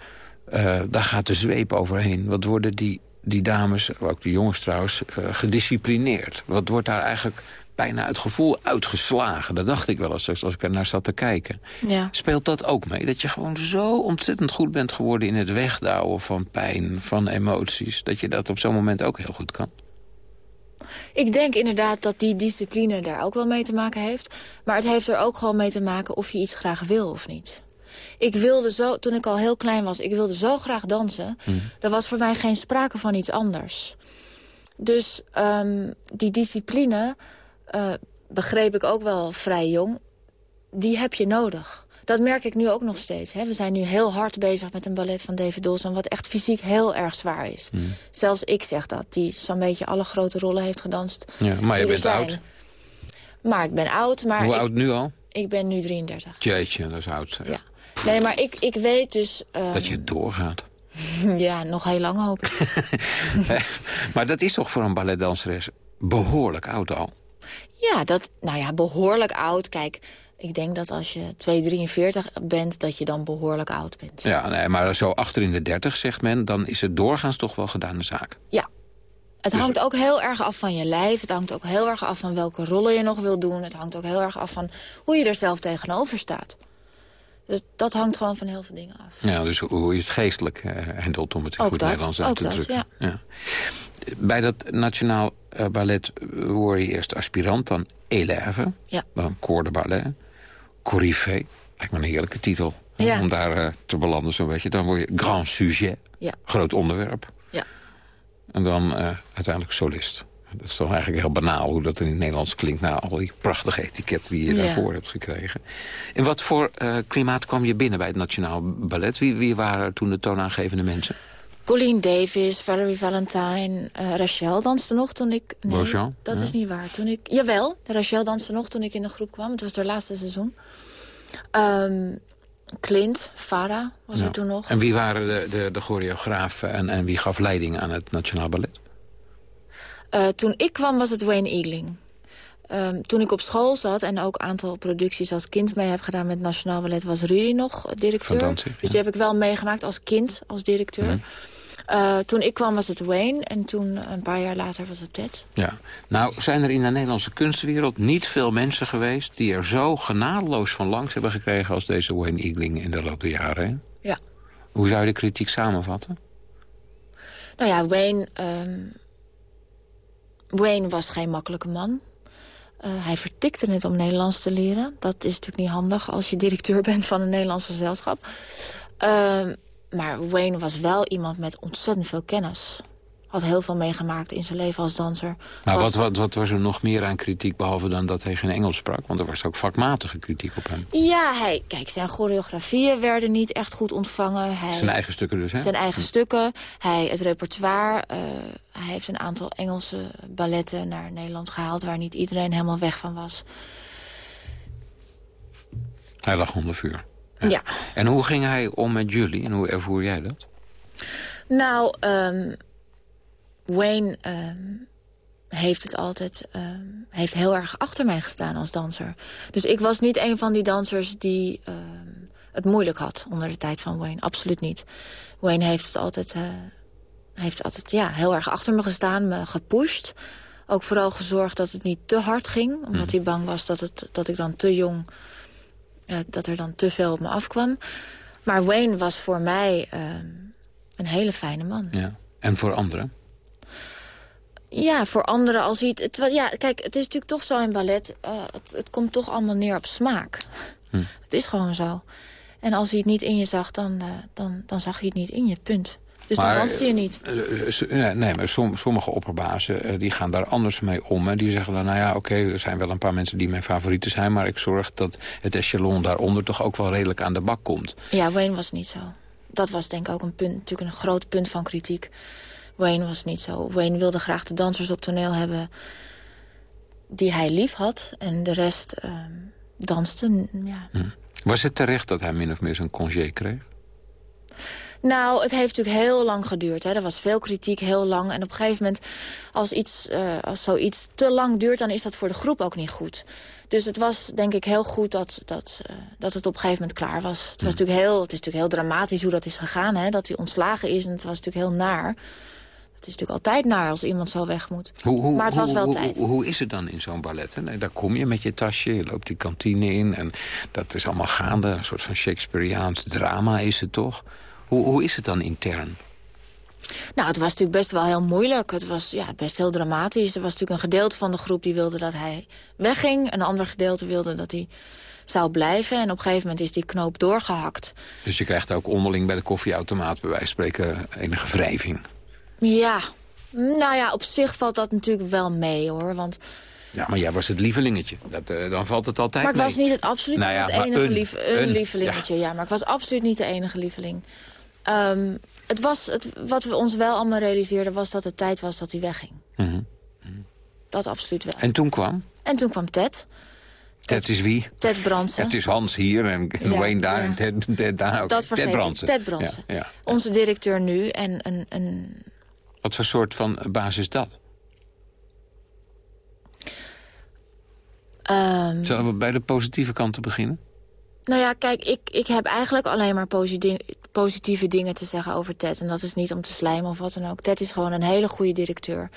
daar gaat de zweep overheen. Wat worden die, die dames, ook de jongens trouwens, gedisciplineerd? Wat wordt daar eigenlijk bijna het gevoel uitgeslagen. Dat dacht ik wel eens als ik er naar zat te kijken. Ja. Speelt dat ook mee? Dat je gewoon zo ontzettend goed bent geworden in het wegdouwen van pijn, van emoties. Dat je dat op zo'n moment ook heel goed kan? Ik denk inderdaad dat die discipline daar ook wel mee te maken heeft. Maar het heeft er ook gewoon mee te maken of je iets graag wil of niet. Ik wilde zo, toen ik al heel klein was, ik wilde zo graag dansen. Mm. Er was voor mij geen sprake van iets anders. Dus um, die discipline uh, begreep ik ook wel vrij jong... die heb je nodig. Dat merk ik nu ook nog steeds. Hè. We zijn nu heel hard bezig met een ballet van David Dawson... wat echt fysiek heel erg zwaar is. Hmm. Zelfs ik zeg dat, die zo'n beetje alle grote rollen heeft gedanst. Ja, maar je bent zijn. oud. Maar ik ben oud. Maar Hoe ik, oud nu al? Ik ben nu 33. Jeetje, dat is oud. Ja. Nee, maar ik, ik weet dus... ehm, Dat je doorgaat. ja, nog heel lang hoop ik. maar dat is toch voor een balletdanseres behoorlijk oud al? Ja, dat, nou ja, behoorlijk oud. Kijk, ik denk dat als je 2,43 bent, dat je dan behoorlijk oud bent. Ja, nee, maar zo achter in de 30 zegt men, dan is het doorgaans toch wel gedaan de zaak. Ja. Het Dus- hangt ook heel erg af van je lijf. Het hangt ook heel erg af van welke rollen je nog wil doen. Het hangt ook heel erg af van hoe je er zelf tegenover staat. Dus dat hangt gewoon van heel veel dingen af. Ja, dus hoe- je het geestelijk eh handelt om het in Ook goed dat, Nederlands uit te drukken. Ja. Bij dat Nationaal eh, Ballet eh, word je eerst aspirant, dan élève, Ja. dan corps de ballet, corifee. Lijkt me een heerlijke titel Ja. om daar eh, te belanden zo'n beetje. Dan word je grand sujet, Ja. groot onderwerp. Ja. En dan eh, uiteindelijk solist. Dat is toch eigenlijk heel banaal hoe dat in het Nederlands klinkt... na al die prachtige etiketten die je Ja. daarvoor hebt gekregen. In wat voor eh, klimaat kwam je binnen bij het Nationaal Ballet? Wie, wie waren toen de toonaangevende mensen? Colleen Davis, Valerie Valentine, eh, Rachel danste nog toen ik... Nee, Beauchamp, dat ja. is niet waar. Toen ik, jawel, Rachel danste nog toen ik in de groep kwam. Het was haar laatste seizoen. Ehm, Clint, Farah was Ja. er toen nog. En wie waren de, de, de choreografen en, en wie gaf leiding aan het Nationaal Ballet? Eh, toen ik kwam was het Wayne Eagling. Ehm, toen ik op school zat en ook een aantal producties als kind mee heb gedaan met Nationaal Ballet... was Rudy nog directeur. Van Danzig, dus die heb ik wel meegemaakt als kind, als directeur. Eh, toen ik kwam was het Wayne en toen een paar jaar later was het Ted. Ja. Nou, zijn er in de Nederlandse kunstwereld niet veel mensen geweest... die er zo genadeloos van langs hebben gekregen als deze Wayne Eagling in de loop der jaren? hè? Ja. Hoe zou je de kritiek samenvatten? Nou ja, Wayne, ehm, Wayne was geen makkelijke man. Eh, hij vertikte het om Nederlands te leren. Dat is natuurlijk niet handig als je directeur bent van een Nederlands gezelschap. Ehm, maar Wayne was wel iemand met ontzettend veel kennis. Had heel veel meegemaakt in zijn leven als danser. Nou, Was- wat, wat, wat was er nog meer aan kritiek behalve dan dat hij geen Engels sprak? Want er was ook vakmatige kritiek op hem. Ja, hij, kijk, zijn choreografieën werden niet echt goed ontvangen. Hij, Zijn eigen stukken dus, hè? Zijn eigen stukken. Hij, het repertoire. eh, hij heeft een aantal Engelse balletten naar Nederland gehaald... waar niet iedereen helemaal weg van was. Hij lag onder vuur. Ja. En hoe ging hij om met jullie en hoe ervoer jij dat? Nou, ehm, Wayne ehm, heeft het altijd... ehm, heeft heel erg achter mij gestaan als danser. Dus ik was niet een van die dansers die het moeilijk had... onder de tijd van Wayne. Absoluut niet. Wayne heeft het altijd... eh, heeft altijd ja, heel erg achter me gestaan, me gepusht. Ook vooral gezorgd dat het niet te hard ging. Omdat hij bang was dat, het, dat ik dan te jong... eh, dat er dan te veel op me afkwam. Maar Wayne was voor mij ehm, een hele fijne man. Ja. En voor anderen? Ja, voor anderen als hij het... ja, kijk, het is natuurlijk toch zo in ballet... eh, het, het komt toch allemaal neer op smaak. Hm. Het is gewoon zo. En als hij het niet in je zag, dan, eh, dan, dan zag hij het niet in je, punt. Dus dan danste je niet. eh, eh, s- nee, maar som- sommige opperbazen eh, die gaan daar anders mee om. Hè. Die zeggen dan, nou ja, oké, er zijn wel een paar mensen die mijn favorieten zijn... maar ik zorg dat het echelon daaronder toch ook wel redelijk aan de bak komt. Ja, Wayne was niet zo. Dat was denk ik ook een punt, natuurlijk een groot punt van kritiek. Wayne was niet zo. Wayne wilde graag de dansers op toneel hebben die hij lief had. En de rest ehm, danste, ja. Hm. Was het terecht dat hij min of meer zijn congé kreeg? Nou, het heeft natuurlijk heel lang geduurd. Hè. Er was veel kritiek, heel lang. En op een gegeven moment, als, iets, eh, als zoiets te lang duurt... dan is dat voor de groep ook niet goed. Dus het was denk ik heel goed dat, dat, eh, dat het op een gegeven moment klaar was. Het, was natuurlijk heel, het is natuurlijk heel dramatisch hoe dat is gegaan. Hè. Dat hij ontslagen is en het was natuurlijk heel naar. Het is natuurlijk altijd naar als iemand zo weg moet. Hoe, hoe, maar het was wel hoe, tijd. Hoe, is het dan in zo'n ballet? Hè? Nee, Daar kom je met je tasje, je loopt die kantine in... en dat is allemaal gaande, een soort van Shakespeareaans drama is het toch? Hoe, hoe is het dan intern? Nou, het was natuurlijk best wel heel moeilijk. Het was ja, best heel dramatisch. Er was natuurlijk een gedeelte van de groep die wilde dat hij wegging. Een ander gedeelte wilde dat hij zou blijven. En op een gegeven moment is die knoop doorgehakt. Dus je krijgt ook onderling bij de koffieautomaat... bij wijze van spreken enige wrijving. Ja, nou ja, op zich valt dat natuurlijk wel mee, hoor. Want Ja, maar jij was het lievelingetje. Dat, eh, dan valt het altijd Maar ik mee. was niet het absoluut Nou ja, het enige een- lief, een, een, lievelingetje. Ja. maar ik was absoluut niet de enige lieveling. Ehm, het was, het, wat we ons wel allemaal realiseerden was dat het tijd was dat hij wegging. Mhm. Dat absoluut wel. En toen kwam? En toen kwam Ted. Ted is wie? Ted Bransen. Het is Hans hier en Ja, Wayne daar ja. en Ted, Ted daar. Dat Ted. Bransen. Ted Bransen. Ja. Onze directeur nu. En een, een, Wat voor soort van basis is dat? ehm, Zullen we bij de positieve kant te beginnen? Nou ja, kijk, ik, ik heb eigenlijk alleen maar posi- positieve dingen te zeggen over Ted. En dat is niet om te slijmen of wat dan ook. Ted is gewoon een hele goede directeur.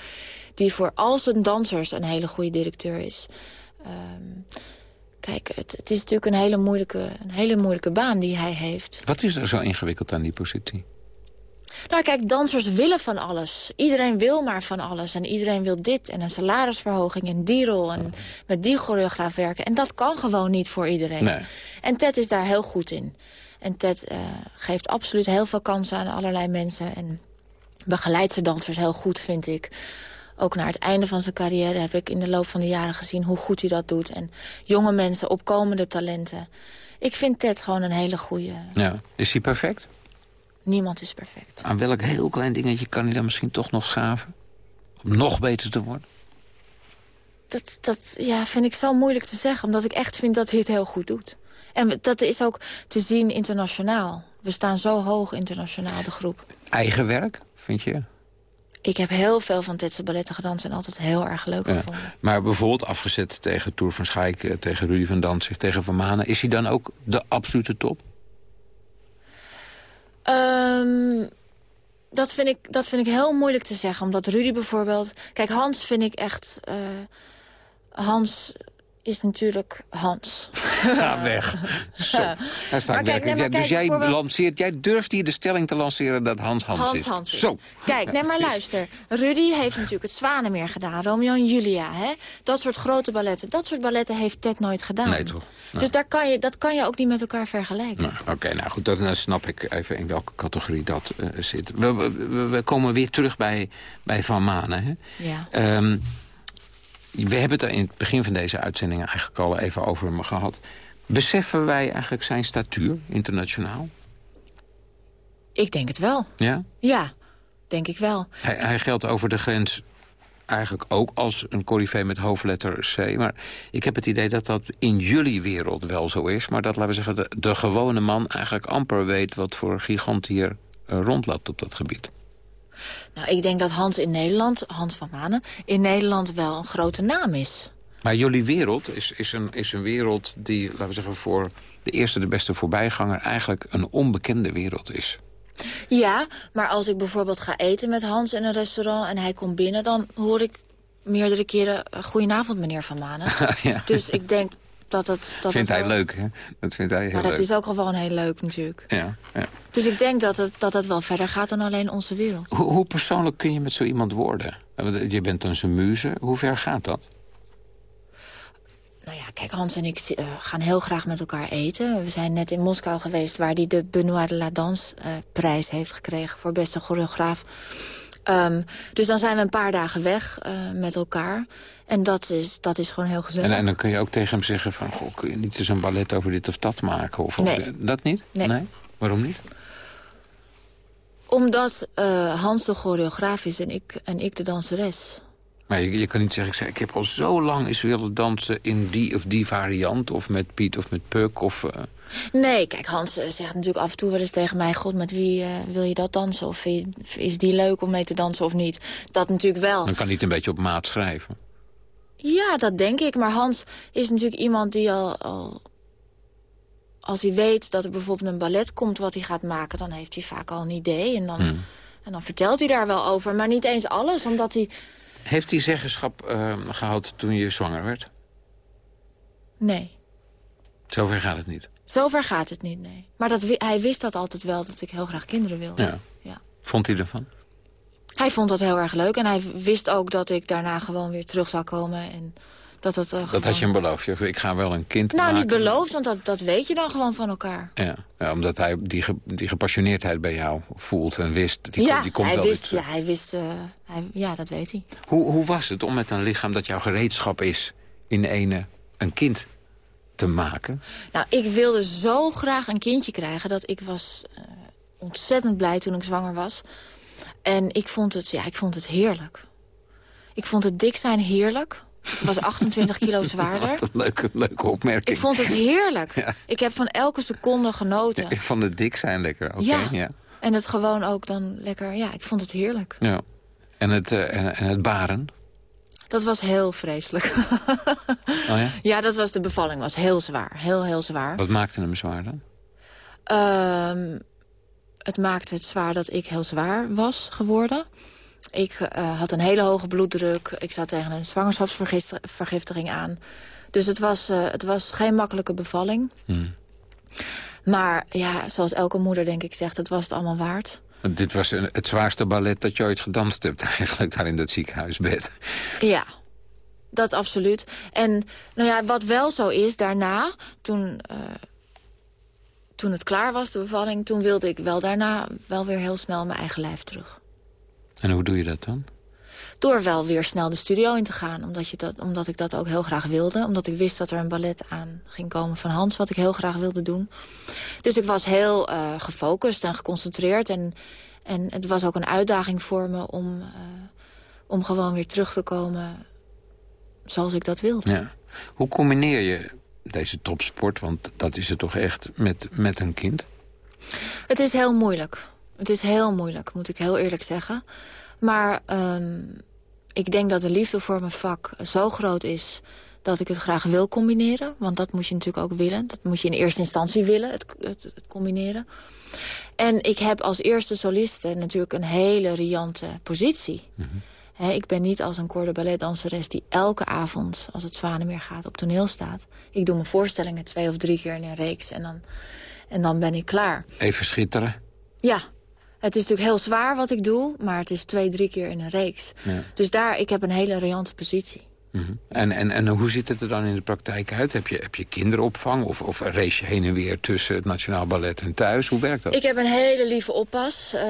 Die voor al zijn dansers een hele goede directeur is. Ehm, kijk, het, het is natuurlijk een hele, moeilijke, een hele moeilijke baan die hij heeft. Wat is er zo ingewikkeld aan die positie? Nou kijk, dansers willen van alles. Iedereen wil maar van alles. En iedereen wil dit en een salarisverhoging en die rol... en met die choreograaf werken. En dat kan gewoon niet voor iedereen. Nee. En Ted is daar heel goed in. En Ted eh, geeft absoluut heel veel kansen aan allerlei mensen. En begeleidt zijn dansers heel goed, vind ik. Ook naar het einde van zijn carrière heb ik in de loop van de jaren gezien... hoe goed hij dat doet. En jonge mensen, opkomende talenten. Ik vind Ted gewoon een hele goede... Ja. Is hij perfect? Niemand is perfect. Aan welk heel klein dingetje kan hij dan misschien toch nog schaven? Om nog beter te worden? Dat, dat ja, vind ik zo moeilijk te zeggen, omdat ik echt vind dat hij het heel goed doet. En dat is ook te zien internationaal. We staan zo hoog internationaal, de groep. Eigen werk, vind je? Ik heb heel veel van Tetse balletten gedanst en altijd heel erg leuk Ja. gevonden. Maar bijvoorbeeld afgezet tegen Toer van Schaik, eh, tegen Rudy van Danzig, tegen Van Manen... is hij dan ook de absolute top? Ehm, dat, vind ik, dat vind ik heel moeilijk te zeggen, omdat Rudy bijvoorbeeld... Kijk, Hans vind ik echt... eh, Hans is natuurlijk Hans. Ga weg. Zo, daar sta Maar ik kijk, werkelijk. nee, maar Ja, dus jij, bijvoorbeeld- lanceert, jij durft hier de stelling te lanceren dat Hans Hans, Hans is. Hans is. Zo. Kijk, nee, maar luister. Rudy heeft natuurlijk het Zwanenmeer gedaan. Romeo en Julia, hè? Dat soort grote balletten. Dat soort balletten heeft Ted nooit gedaan. Nee, toch? Nee. Dus daar kan je, dat kan je ook niet met elkaar vergelijken. Nou, Oké, nou goed, dan eh, snap ik even in welke categorie dat eh, zit. We, we, we- we komen weer terug bij, bij Van Manen. Hè? Ja. Ehm, we hebben het er in het begin van deze uitzending eigenlijk al even over hem gehad. Beseffen wij eigenlijk zijn statuur internationaal? Ik denk het wel. Ja? Ja, denk ik wel. Hij, hij geldt over de grens eigenlijk ook als een corrivee met hoofdletter C. Maar ik heb het idee dat dat in jullie wereld wel zo is. Maar dat, laten we zeggen, de, de gewone man eigenlijk amper weet... wat voor gigant hier eh, rondloopt op dat gebied. Nou, ik denk dat Hans in Nederland, Hans van Manen... in Nederland wel een grote naam is. Maar jullie wereld is, is, een, is een wereld die, laten we zeggen... voor de eerste, de beste voorbijganger... eigenlijk een onbekende wereld is. Ja, maar als ik bijvoorbeeld ga eten met Hans in een restaurant... en hij komt binnen, dan hoor ik meerdere keren... eh, Goedenavond, meneer Van Manen. ja. Dus ik denk dat het... Dat vindt het hij leuk, hè? Dat vindt hij heel Maar dat leuk. is ook gewoon heel leuk natuurlijk. Ja, ja. Dus ik denk dat het, dat het wel verder gaat dan alleen onze wereld. Hoe, hoe persoonlijk kun je met zo iemand worden? Want Je bent dan zijn muze. Hoe ver gaat dat? Nou ja, kijk, Hans en ik eh, gaan heel graag met elkaar eten. We zijn net in Moskou geweest waar hij de Benoît de la Danse eh, prijs heeft gekregen voor beste choreograaf. Ehm, dus dan zijn we een paar dagen weg eh, met elkaar. En dat is, dat is gewoon heel gezellig. En, en dan kun je ook tegen hem zeggen van... Goh, kun je niet eens een ballet over dit of dat maken? Of, of- Nee. dat niet? Nee. Waarom niet? Omdat eh, Hans de choreograaf is en ik, en ik de danseres. Maar je, je kan niet zeggen, ik, zeg, ik heb al zo lang eens willen dansen... in die of die variant, of met Piet of met Puk. Of, eh, Nee, kijk, Hans eh, zegt natuurlijk af en toe wel eens tegen mij... God, met wie wil je dat dansen? Of is die leuk om mee te dansen of niet? Dat natuurlijk wel. dan kan hij het een beetje op maat schrijven. Ja, dat denk ik. Maar Hans is natuurlijk iemand die al, al... Als hij weet dat er bijvoorbeeld een ballet komt wat hij gaat maken... dan heeft hij vaak al een idee. En dan, Hmm. en dan vertelt hij daar wel over. Maar niet eens alles, omdat hij... Heeft hij zeggenschap eh, gehad toen je zwanger werd? Nee, Zover gaat het niet. zover gaat het niet, nee. Maar dat, hij wist dat altijd wel, dat ik heel graag kinderen wilde. Ja. Ja. Vond hij ervan? Hij vond dat heel erg leuk. En hij wist ook dat ik daarna gewoon weer terug zou komen. En Dat, dat, uh, dat had je hem beloofd. Ik ga wel een kind Nou, maken. niet beloofd, want dat, dat weet je dan gewoon van elkaar. Ja, ja omdat hij die, ge, die gepassioneerdheid bij jou voelt en wist. Die, ja, die komt hij wel wist, ja, hij wist, uh, hij, ja, dat weet hij. Hoe, hoe was het om met een lichaam dat jouw gereedschap is... in ene een kind te maken? Nou, ik wilde zo graag een kindje krijgen... dat ik was uh, ontzettend blij toen ik zwanger was. En ik vond het, ja, ik vond het heerlijk. Ik vond het dik zijn heerlijk. Ik was 28 kilo zwaarder. Wat een leuke, leuke opmerking. Ik vond het heerlijk. Ja. Ik heb van elke seconde genoten. Ik vond het dik zijn lekker. Okay, ja. ja. En het gewoon ook dan lekker... Ja, ik vond het heerlijk. Ja. En het, uh, en, en het baren? Dat was heel vreselijk. oh ja? Ja, dat was de bevalling. was heel zwaar. Heel, heel zwaar. Wat maakte hem zwaar dan? Uh, het maakte het zwaar dat ik heel zwaar was geworden. Ik uh, had een hele hoge bloeddruk. Ik zat tegen een zwangerschapsvergiftiging aan. Dus het was, uh, het was geen makkelijke bevalling. Hmm. Maar ja, zoals elke moeder denk ik zegt, het was het allemaal waard. Dit was het zwaarste ballet dat je ooit gedanst hebt eigenlijk daar in dat ziekenhuisbed. Ja, dat absoluut. En nou ja, wat wel zo is, daarna, toen, uh, toen het klaar was, de bevalling... toen wilde ik wel daarna wel weer heel snel mijn eigen lijf terug. En hoe doe je dat dan? Door wel weer snel de studio in te gaan. Omdat, je dat, omdat ik dat ook heel graag wilde. Omdat ik wist dat er een ballet aan ging komen van Hans. Wat ik heel graag wilde doen. Dus ik was heel uh, gefocust en geconcentreerd. En, en het was ook een uitdaging voor me om, uh, om gewoon weer terug te komen zoals ik dat wilde. Ja. Hoe combineer je deze topsport, want dat is het toch echt, met, met een kind? Het is heel moeilijk. Het is heel moeilijk, moet ik heel eerlijk zeggen. Maar um, ik denk dat de liefde voor mijn vak zo groot is... dat ik het graag wil combineren. Want dat moet je natuurlijk ook willen. Dat moet je in eerste instantie willen, het, het, het combineren. En ik heb als eerste soliste natuurlijk een hele riante positie. Mhm. Mm -hmm. He, ik ben niet als een koorde balletdanseres die elke avond... als het Zwanenmeer gaat, op toneel staat. Ik doe mijn voorstellingen twee of drie keer in een reeks en dan, en dan ben ik klaar. Even schitteren. Ja, het is natuurlijk heel zwaar wat ik doe, maar het is twee, drie keer in een reeks. Ja. Dus daar, ik heb een hele riante positie. Mm -hmm. en, en, en hoe ziet het er dan in de praktijk uit? Heb je, heb je kinderopvang of, of race je heen en weer tussen het Nationaal Ballet en thuis? Hoe werkt dat? Ik heb een hele lieve oppas uh,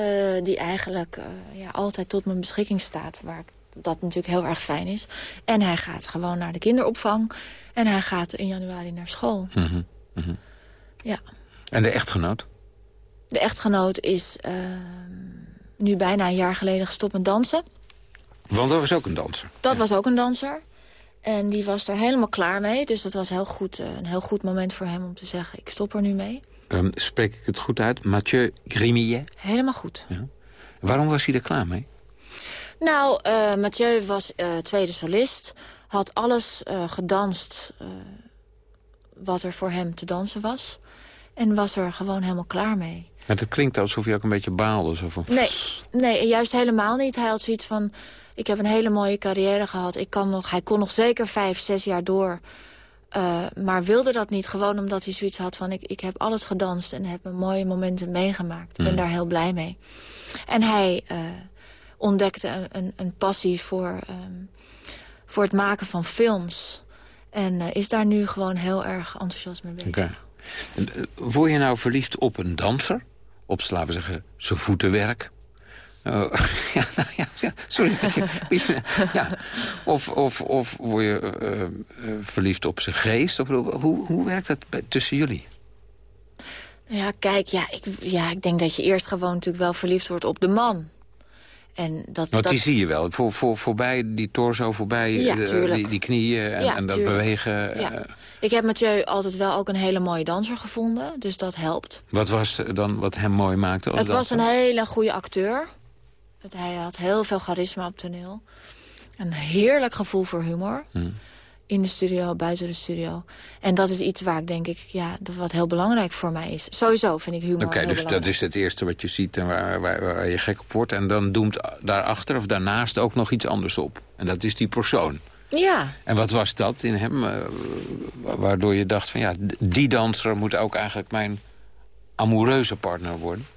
die eigenlijk uh, ja, altijd tot mijn beschikking staat. Waar ik, dat natuurlijk heel erg fijn is. En hij gaat gewoon naar de kinderopvang. En hij gaat in januari naar school. Mm -hmm. Mm -hmm. Ja. En de echtgenoot? De echtgenoot is uh, nu bijna een jaar geleden gestopt met dansen. Want dat was ook een danser? Dat was ook een danser. En die was er helemaal klaar mee. Dus dat was heel goed, uh, een heel goed moment voor hem om te zeggen... ik stop er nu mee. Um, spreek ik het goed uit? Mathieu Grimillet? Helemaal goed. Ja. Waarom was hij er klaar mee? Nou, uh, Mathieu was uh, tweede solist. Had alles gedanst wat er voor hem te dansen was. En was er gewoon helemaal klaar mee. Het klinkt alsof hij ook een beetje baalde. Zo van... Nee, nee, juist helemaal niet. Hij had zoiets van, ik heb een hele mooie carrière gehad. Ik kan nog, hij kon nog zeker vijf, zes jaar door. Uh, maar wilde dat niet, gewoon omdat hij zoiets had van... ik, ik heb alles gedanst en heb mooie momenten meegemaakt. Ik ben Mm. daar heel blij mee. En hij uh, ontdekte een, een, een, passie voor, um, voor het maken van films. En uh, is daar nu gewoon heel erg enthousiast mee bezig. Okay. Word je nou verliefd op een danser? Op, laten we zeggen, zijn voetenwerk? Uh, ja, nou ja, sorry. ja. Of, of, of word je uh, uh, verliefd op zijn geest? Of, hoe, hoe werkt dat bij, tussen jullie? Ja, kijk, ja ik, ja, ik denk dat je eerst gewoon natuurlijk wel verliefd wordt op de man. En dat, Want dat... die zie je wel. Voor, voor, voorbij die torso, voorbij ja, die, die, knieën en, ja, en dat tuurlijk. bewegen. Ja. Ik heb Mathieu altijd wel ook een hele mooie danser gevonden. Dus dat helpt. Wat was dan wat hem mooi maakte? Het was een hele goede acteur. Hij had heel veel charisma op toneel. Een heerlijk gevoel voor humor. Hmm. In de studio, buiten de studio. En dat is iets waar ik denk ik, ja, wat heel belangrijk voor mij is. Sowieso vind ik humor Oké, okay, dus belangrijk. dat is het eerste wat je ziet en waar, waar, waar, je gek op wordt. En dan doemt daarachter of daarnaast ook nog iets anders op. En dat is die persoon. Ja. En wat was dat in hem? Uh, waardoor je dacht van ja, die danser moet ook eigenlijk mijn amoureuze partner worden?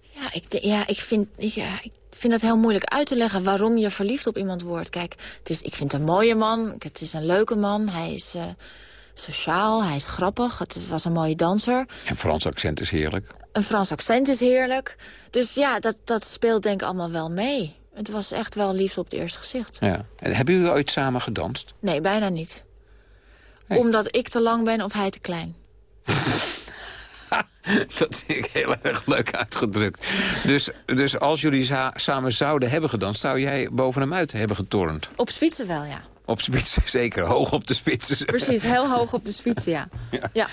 Ja, ik, ja, ik, vind, ja, ik vind het heel moeilijk uit te leggen waarom je verliefd op iemand wordt. Kijk, het is, ik vind een mooie man, het is een leuke man. Hij is eh, sociaal, hij is grappig, het was een mooie danser. En Frans accent is heerlijk. Een Frans accent is heerlijk. Dus ja, dat, dat speelt denk ik allemaal wel mee. Het was echt wel liefde op het eerste gezicht. Ja. En hebben jullie ooit samen gedanst? Nee, bijna niet. Omdat ik te lang ben of hij te klein. Dat vind ik heel erg leuk uitgedrukt. Dus, dus als jullie samen zouden hebben gedanst... zou jij boven hem uit hebben getornd? Op spitsen wel, ja. Op spitsen, zeker. Hoog op de spitsen. Precies, heel hoog op de spitsen, ja. ja.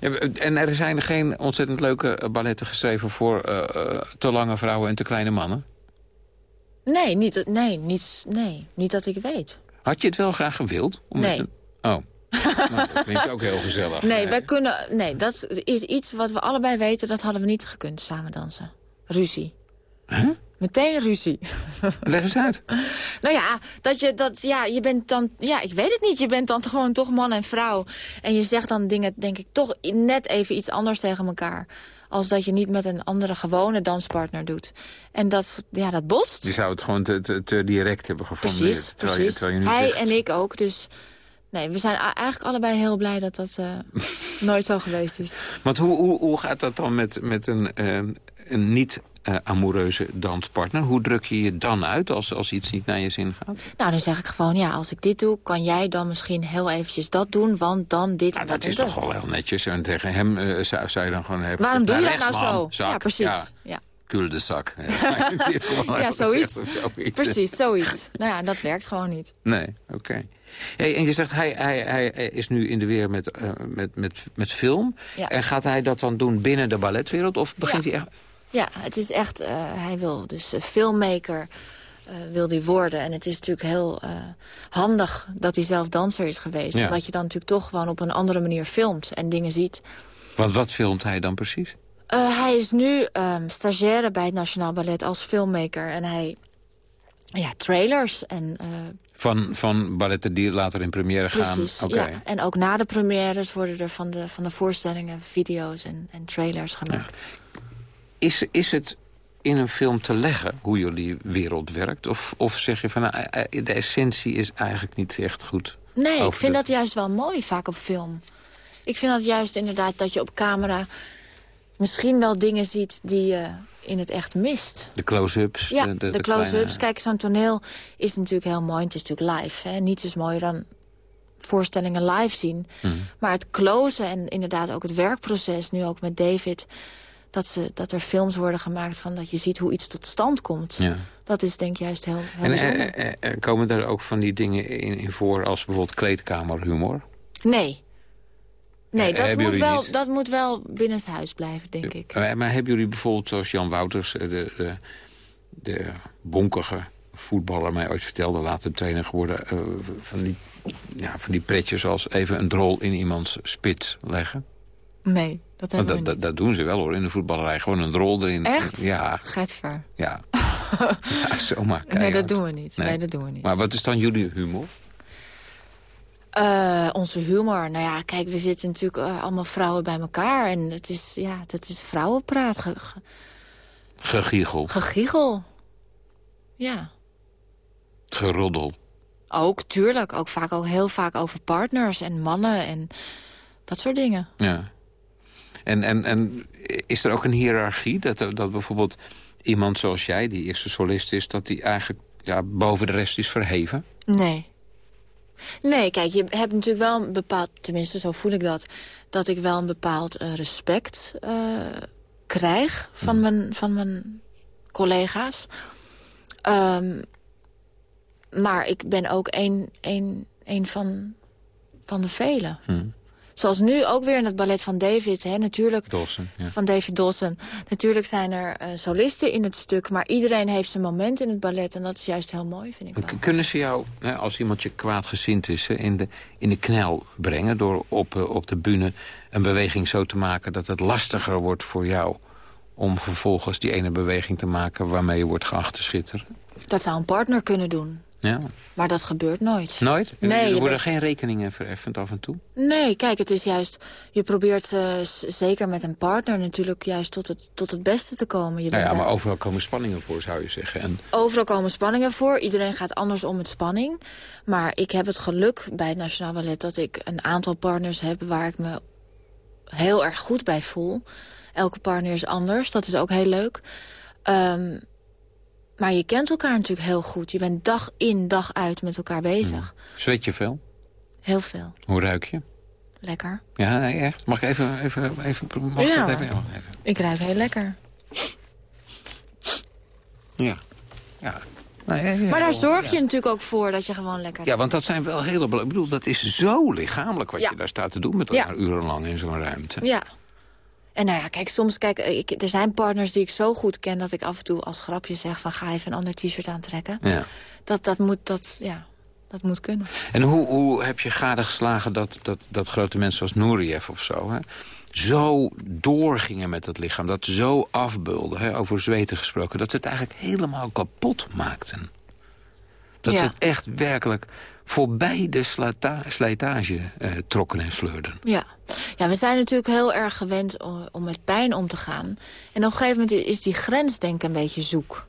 Ja, En er zijn geen ontzettend leuke balletten geschreven... voor eh, eh, te lange vrouwen en te kleine mannen? Nee, niet, nee, niet, nee, niet dat ik weet. Had je het wel graag gewild? Om Nee. Oh. Nou, dat klinkt ook heel gezellig. Nee, wij kunnen, nee, dat is iets wat we allebei weten... dat hadden we niet gekund, samen dansen. Ruzie. Meteen ruzie. Leg eens uit. Nou ja, dat je, dat, ja, je bent dan... Ja, ik weet het niet. Je bent dan gewoon toch man en vrouw. En je zegt dan dingen, denk ik, toch net even iets anders tegen elkaar. Als dat je niet met een andere gewone danspartner doet. En dat, ja, dat botst. Je zou het gewoon te, te, te direct hebben geformuleerd. Precies, terwijl je- precies. terwijl je Hij zegt- en ik ook, dus... Nee, we zijn eigenlijk allebei heel blij dat dat eh, nooit zo geweest is. Want hoe, hoe, hoe gaat dat dan met, met een, eh, een niet-amoureuze danspartner? Hoe druk je je dan uit als, als iets niet naar je zin gaat? Nou, dan zeg ik gewoon, ja, als ik dit doe... kan jij dan misschien heel eventjes dat doen, want dan dit en Nou, dat dat is en toch wel heel netjes. En tegen hem eh, zou, zou je dan gewoon hebben... Waarom doe je dat nou man. zo? Zak. Ja, precies. Ja. Kul de zak. Ja, zoiets. Precies, zoiets. Nou ja, dat werkt gewoon niet. Nee, oké. Hey, en je zegt, hij, hij, hij is nu in de weer met, eh, met, met, met film. Ja. En gaat hij dat dan doen binnen de balletwereld? Of begint hij echt... Ja, het is echt, eh, hij wil dus eh, filmmaker wil hij worden. En het is natuurlijk heel handig dat hij zelf danser is geweest. Ja. Omdat je dan natuurlijk toch gewoon op een andere manier filmt en dingen ziet. Wat, wat filmt hij dan precies? Hij is nu ehm, stagiaire bij het Nationaal Ballet als filmmaker. En hij, ja, trailers en... eh, Van, van balletten die later in première gaan? Precies, ja. En ook na de premières worden er van de, van de voorstellingen video's en, en trailers gemaakt. Is, is het in een film te leggen hoe jullie wereld werkt? Of, of zeg je van, nou, eh, eh, de essentie is eigenlijk niet echt goed? Nee, ik vind de- dat juist wel mooi vaak op film. Ik vind dat juist inderdaad dat je op camera misschien wel dingen ziet die je in het echt mist. De close-ups? Ja, de, de close-ups. Kijk, zo'n toneel is natuurlijk heel mooi. Het is natuurlijk live. Hè? Niets is mooier dan voorstellingen live zien. Mhm. Maar het closen en inderdaad ook het werkproces, nu ook met David... Dat, ze, dat er films worden gemaakt van dat je ziet hoe iets tot stand komt. Ja. Dat is denk ik juist heel, heel En eh, eh, eh, komen er ook van die dingen in, in voor als bijvoorbeeld kleedkamerhumor? Nee. Nee, Eh, dat, moet wel, niet? dat moet wel binnen huis blijven, denk ik. Maar, maar hebben jullie bijvoorbeeld, zoals Jan Wouters, eh, de, de, de bonkige voetballer mij ooit vertelde, later trainer geworden, eh, van, die, ja, van die pretjes als even een drol in iemands spits leggen? Nee, dat hebben we dat, dat, doen ze wel hoor, in de voetballerij. Gewoon een drol erin. Echt? Ja, Getver. ja. ja zomaar Nee, dat doen we niet. Nee, dat doen we niet. Maar wat is dan jullie humor? Eh, onze humor, nou ja, kijk, we zitten natuurlijk eh, allemaal vrouwen bij elkaar. En het is, ja, dat is vrouwenpraat, ge, ge- Gegiegel, gegiegel. Ja, geroddel. ook, tuurlijk. Ook vaak ook heel vaak over partners en mannen en dat soort dingen. Ja. En, en, en is er ook een hiërarchie? Dat, dat bijvoorbeeld iemand zoals jij, die eerste solist is... dat die eigenlijk ja, boven de rest is verheven? Nee. Nee, kijk, je hebt natuurlijk wel een bepaald... tenminste, zo voel ik dat... dat ik wel een bepaald eh, respect eh, krijg van, mijn, van mijn collega's. Ehm, maar ik ben ook een, een, een van, van de velen. Zoals nu ook weer in het ballet van David. Hè, natuurlijk, Dawson, ja. Van David Dawson. Natuurlijk zijn er eh, solisten in het stuk... maar iedereen heeft zijn moment in het ballet. En dat is juist heel mooi, vind ik wel. Kunnen ze jou, hè, als iemand je kwaadgezind is... in de, in de knel brengen door op, eh, op de bühne een beweging zo te maken... dat het lastiger wordt voor jou om vervolgens die ene beweging te maken... waarmee je wordt geacht te schitteren? Dat zou een partner kunnen doen. Ja. Maar dat gebeurt nooit. Nooit? Nee, er worden bent- geen rekeningen vereffend af en toe? Nee, kijk, het is juist... Je probeert eh, zeker met een partner natuurlijk juist tot het, tot het beste te komen. Je Nou ja, maar overal komen spanningen voor, zou je zeggen. En Overal komen spanningen voor. Iedereen gaat anders om met spanning. Maar ik heb het geluk bij het Nationaal Ballet... dat ik een aantal partners heb waar ik me heel erg goed bij voel. Elke partner is anders, dat is ook heel leuk. Ehm, maar je kent elkaar natuurlijk heel goed. Je bent dag in, dag uit met elkaar bezig. zweet je veel? Heel veel. Hoe ruik je? Lekker. Ja, echt? Mag ik even... even, even mag ik Ja. dat even? Even. Ik ruik heel lekker. Ja. ja. Nou, ja, ja, Maar daar zorg je natuurlijk ook voor dat je gewoon lekker... Ja, want dat zijn wel hele... Ik bedoel, dat is zo lichamelijk wat je daar staat te doen... met elkaar urenlang in zo'n ruimte. Ja. En nou ja, kijk, soms, kijk, ik, er zijn partners die ik zo goed ken... dat ik af en toe als grapje zeg van ga even een ander t-shirt aantrekken. Ja. Dat, dat, moet, dat, ja, dat moet kunnen. En hoe, hoe heb je gadegeslagen dat, dat, dat grote mensen als Nureyev of zo... Hè, zo doorgingen met het lichaam, dat zo afbeulden, hè, over zweten gesproken... dat ze het eigenlijk helemaal kapot maakten. Dat Ja. ze het echt werkelijk voorbij de slijtage eh, trokken en sleurden. Ja. Ja, we zijn natuurlijk heel erg gewend om, met pijn om te gaan. En op een gegeven moment is die grens denk ik een beetje zoek.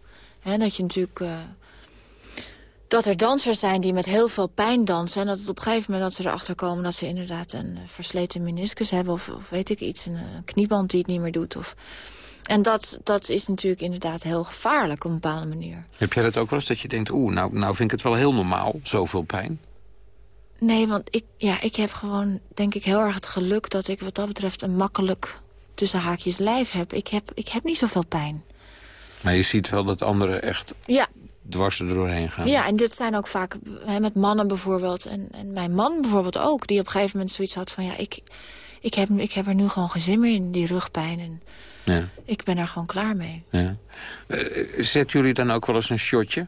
Dat je natuurlijk... eh, dat er dansers zijn die met heel veel pijn dansen... en dat het op een gegeven moment dat ze erachter komen... dat ze inderdaad een eh, versleten meniscus hebben... of, weet ik iets, een, knieband die het niet meer doet. Of... En dat, dat is natuurlijk inderdaad heel gevaarlijk op een bepaalde manier. Heb jij dat ook wel eens, dat je denkt... oeh, nou, nou vind ik het wel heel normaal, zoveel pijn? Nee, want ik, ja, ik heb gewoon, denk ik, heel erg het geluk... dat ik wat dat betreft een makkelijk tussen haakjes lijf heb. Ik heb, ik heb niet zoveel pijn. Maar je ziet wel dat anderen echt Ja, dwars er doorheen gaan. ja en dit zijn ook vaak hè, met mannen bijvoorbeeld. En, en mijn man bijvoorbeeld ook, die op een gegeven moment zoiets had van... ja, ik, ik, heb, ik heb er nu gewoon geen zin meer in, die rugpijn. En Ja. ik ben er gewoon klaar mee. Ja. Eh, zetten jullie dan ook wel eens een shotje?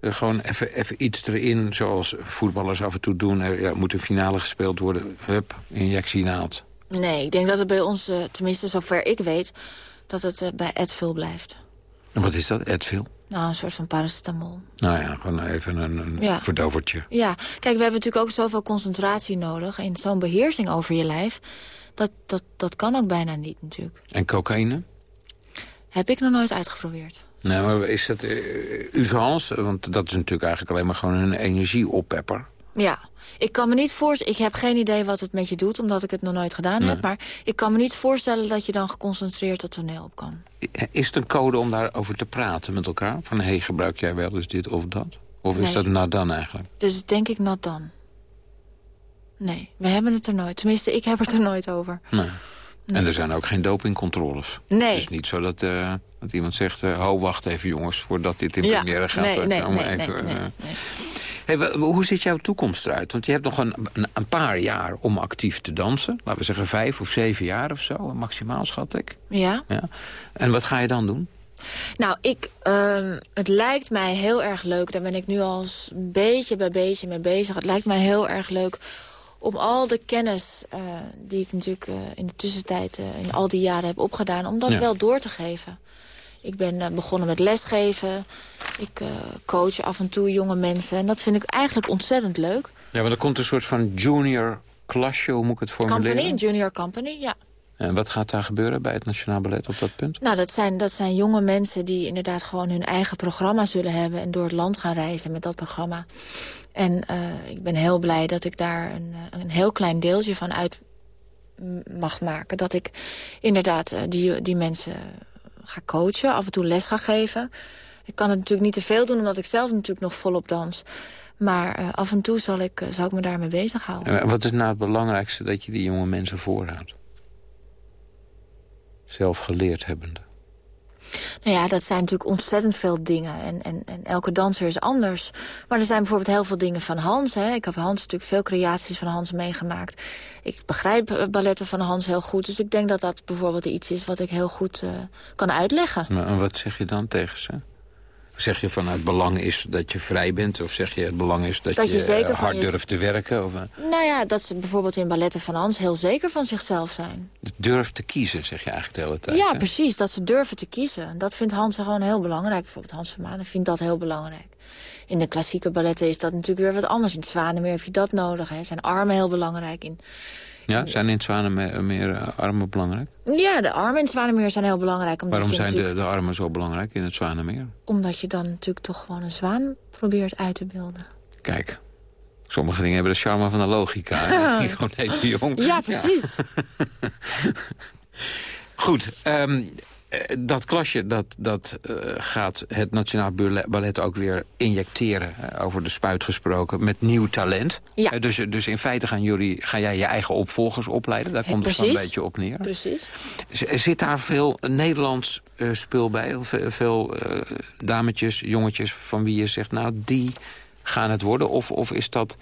Eh, gewoon even, even iets erin, zoals voetballers af en toe doen. Er ja, moet een finale gespeeld worden. Hup, injectie naald. Nee, ik denk dat het bij ons, eh, tenminste zover ik weet... dat het eh, bij Advil blijft. En wat is dat, Advil? Nou, een soort van paracetamol. Nou ja, gewoon even een, een Ja. verdovertje. Ja, kijk, we hebben natuurlijk ook zoveel concentratie nodig... en zo'n beheersing over je lijf. Dat, dat, dat kan ook bijna niet natuurlijk. En cocaïne? Heb ik nog nooit uitgeprobeerd. Nou, maar is dat uh, usance? Want dat is natuurlijk eigenlijk alleen maar gewoon een energieoppepper. Ja, ik kan me niet voorstellen... Ik heb geen idee wat het met je doet, omdat ik het nog nooit gedaan Nee. heb. Maar ik kan me niet voorstellen dat je dan geconcentreerd het toneel op kan. Is het een code om daarover te praten met elkaar? Van, hé, hey, gebruik jij wel eens dit of dat? Of is Nee. dat nou dan eigenlijk? Dus denk ik not dan. Nee, we hebben het er nooit. Tenminste, ik heb het er nooit over. Nee. En er zijn ook geen dopingcontroles. Nee. Het is niet zo dat, eh, dat iemand zegt... ho, wacht even jongens, voordat dit in Ja, première gaat. nee, eh, nee, even, nee, eh, nee, Hey, hoe ziet jouw toekomst eruit? Want je hebt nog een, een, een paar jaar om actief te dansen. Laten we zeggen vijf of zeven jaar of zo, maximaal schat ik. Ja? Ja. En wat ga je dan doen? Nou, ik, ehm, het lijkt mij heel erg leuk. Daar ben ik nu al eens beetje bij beetje mee bezig. Het lijkt mij heel erg leuk om al de kennis eh, die ik natuurlijk eh, in de tussentijd... eh, in al die jaren heb opgedaan, om dat Ja. wel door te geven. Ik ben begonnen met lesgeven. Ik coach af en toe jonge mensen. En dat vind ik eigenlijk ontzettend leuk. Ja, want er komt een soort van junior klasje, hoe moet ik het formuleren? Company, junior company, ja. En wat gaat daar gebeuren bij het Nationaal Ballet op dat punt? Nou, dat zijn, dat zijn jonge mensen die inderdaad gewoon hun eigen programma zullen hebben... en door het land gaan reizen met dat programma. En eh, ik ben heel blij dat ik daar een, eh, een heel klein deeltje van uit mag maken. Dat ik inderdaad eh, die, die mensen ga coachen, af en toe les ga geven. Ik kan het natuurlijk niet te veel doen, omdat ik zelf natuurlijk nog volop dans. Maar af en toe zal ik, zal ik me daarmee bezighouden. En wat is nou het belangrijkste dat je die jonge mensen voorhoudt? Zelf geleerd hebbende. Nou ja, dat zijn natuurlijk ontzettend veel dingen. En, en, en elke danser is anders. Maar er zijn bijvoorbeeld heel veel dingen van Hans. Hè. Ik heb Hans natuurlijk veel creaties van Hans meegemaakt. Ik begrijp eh, balletten van Hans heel goed. Dus ik denk dat dat bijvoorbeeld iets is wat ik heel goed eh, kan uitleggen. Maar, en wat zeg je dan tegen ze? Zeg je van het belang is dat je vrij bent? Of zeg je het belang is dat, Dat je van hard je- durft te werken? Of, eh, Nou ja, dat ze bijvoorbeeld in balletten van Hans heel zeker van zichzelf zijn. durft te kiezen, zeg je eigenlijk de hele tijd. ja, hè? precies. Dat ze durven te kiezen. Dat vindt Hans gewoon heel belangrijk. Bijvoorbeeld Hans Vermanen vindt dat heel belangrijk. In de klassieke balletten is dat natuurlijk weer wat anders. In het Zwanenmeer heb je dat nodig. Hè. Zijn armen heel belangrijk. In, Ja, zijn in het Zwanenmeer meer eh, armen belangrijk? ja, de armen in het Zwanenmeer zijn heel belangrijk. Omdat Waarom zijn de, de armen zo belangrijk in het Zwanenmeer? Omdat je dan natuurlijk toch gewoon een zwaan probeert uit te beelden. Kijk, sommige dingen hebben de charme van de logica. Gewoon jong. Ja, precies. Goed, eh, dat klasje dat, dat eh, gaat het Nationaal Ballet- ook weer injecteren... eh, over de spuit gesproken, met nieuw talent. Ja. Eh, dus, dus in feite gaan, jullie, ga jij je eigen opvolgers opleiden. Daar komt het een beetje op neer. Precies. Z- Zit daar veel Nederlands eh, spul bij? Of Veel, veel eh, dametjes, jongetjes van wie je zegt... nou, die gaan het worden? Of, of is dat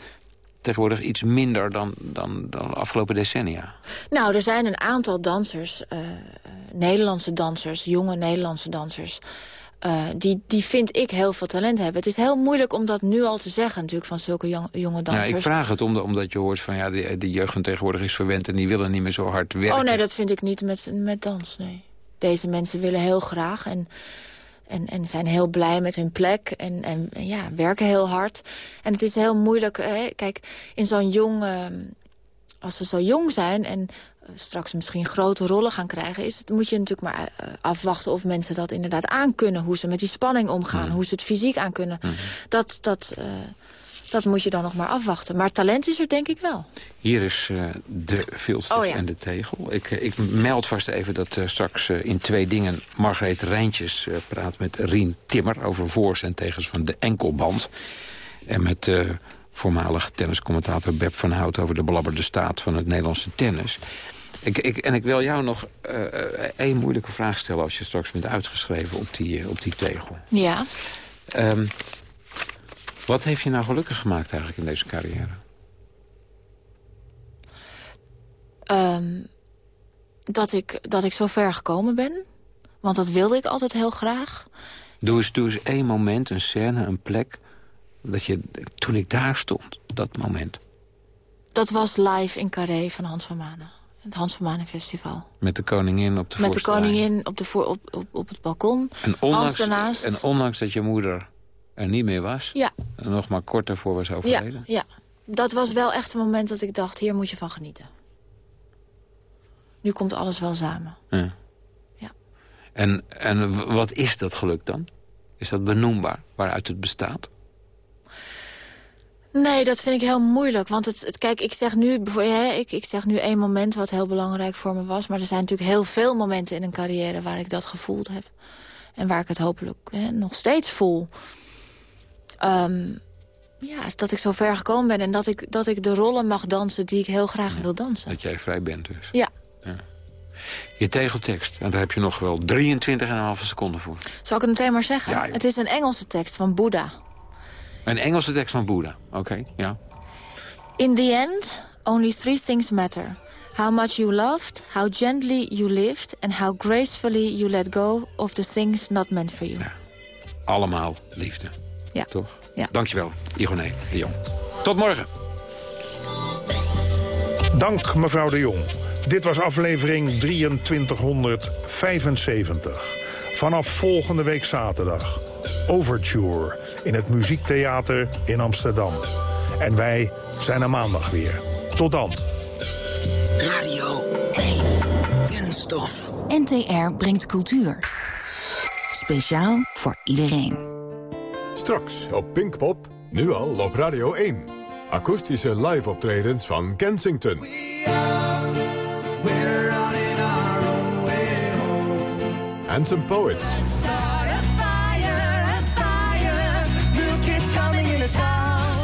tegenwoordig iets minder dan, dan, dan de afgelopen decennia? Nou, er zijn een aantal dansers, eh, Nederlandse dansers, jonge Nederlandse dansers... eh, die, die vind ik heel veel talent hebben. Het is heel moeilijk om dat nu al te zeggen natuurlijk van zulke jong- jonge Ja, dansers. ik vraag het omdat, omdat je hoort van ja, de, de jeugd van tegenwoordig is verwend... en die willen niet meer zo hard werken. Oh nee, dat vind ik niet met, met dans, nee. Deze mensen willen heel graag en, en, en zijn heel blij met hun plek... En, en, ja, werken heel hard. En het is heel moeilijk, hè? kijk, in zo'n jong... ehm, als ze zo jong zijn en eh, straks misschien grote rollen gaan krijgen... Is het, moet je natuurlijk maar eh, afwachten of mensen dat inderdaad aankunnen. Hoe ze met die spanning omgaan, hoe ze het fysiek aankunnen. Dat, dat, eh, dat moet je dan nog maar afwachten. Maar talent is er denk ik wel. Hier is eh, de filter Oh, ja. en de tegel. Ik, eh, ik meld vast even dat eh, straks in twee dingen... Margreet Rijntjes praat met Rien Timmer... over voor's en tegens van de enkelband. En met voormalig tenniscommentator Beb van Hout... over de belabberde staat van het Nederlandse tennis. Ik, ik, en ik wil jou nog één moeilijke vraag stellen... als je straks bent uitgeschreven op die, op die tegel. Ja. Ehm, wat heeft je nou gelukkig gemaakt eigenlijk in deze carrière? Ehm, dat, ik, dat ik zo ver gekomen ben. Want dat wilde ik altijd heel graag. Doe eens, doe eens één moment, een scène, een plek... Dat je, toen ik daar stond, dat moment. Dat was live in Carré van Hans van Manen. Het Hans van Manen Festival. Met de koningin op de Met de koningin op, de voor, op, op, op het balkon. En Hans ondanks, en ondanks dat je moeder er niet meer was... Ja. en nog maar kort daarvoor was Ja, overleden... ja, dat was wel echt een moment dat ik dacht... hier moet je van genieten. Nu komt alles wel samen. Ja. Ja. En, en wat is dat geluk dan? Is dat benoembaar, waaruit het bestaat? Nee, dat vind ik heel moeilijk. Want het, het, kijk, ik zeg, nu, hè, ik, ik zeg nu één moment wat heel belangrijk voor me was. Maar er zijn natuurlijk heel veel momenten in een carrière waar ik dat gevoeld heb. En waar ik het hopelijk hè, nog steeds voel. Ehm, ja, dat ik zo ver gekomen ben en dat ik, dat ik de rollen mag dansen die ik heel graag wil dansen. Dat jij vrij bent dus. Ja. Je tegeltekst, en daar heb je nog wel 23,5 seconden voor. Zal ik het meteen maar zeggen? Ja, het is een Engelse tekst van Boeddha. Een Engelse tekst van Boeddha. Oké, ja. In the end, only three things matter. How much you loved, how gently you lived... and how gracefully you let go of the things not meant for you. Allemaal liefde. Ja. Toch? Ja. Dankjewel, Igoné de Jong. Tot morgen. Dank, mevrouw de Jong. Dit was aflevering 2375. Vanaf volgende week zaterdag. Overture in het Muziektheater in Amsterdam. En wij zijn er maandag weer. Tot dan. Radio 1. Kunststof. NTR brengt cultuur. Speciaal voor iedereen. Straks op Pinkpop, nu al op Radio 1. Akoestische live optredens van Kensington. And some poets.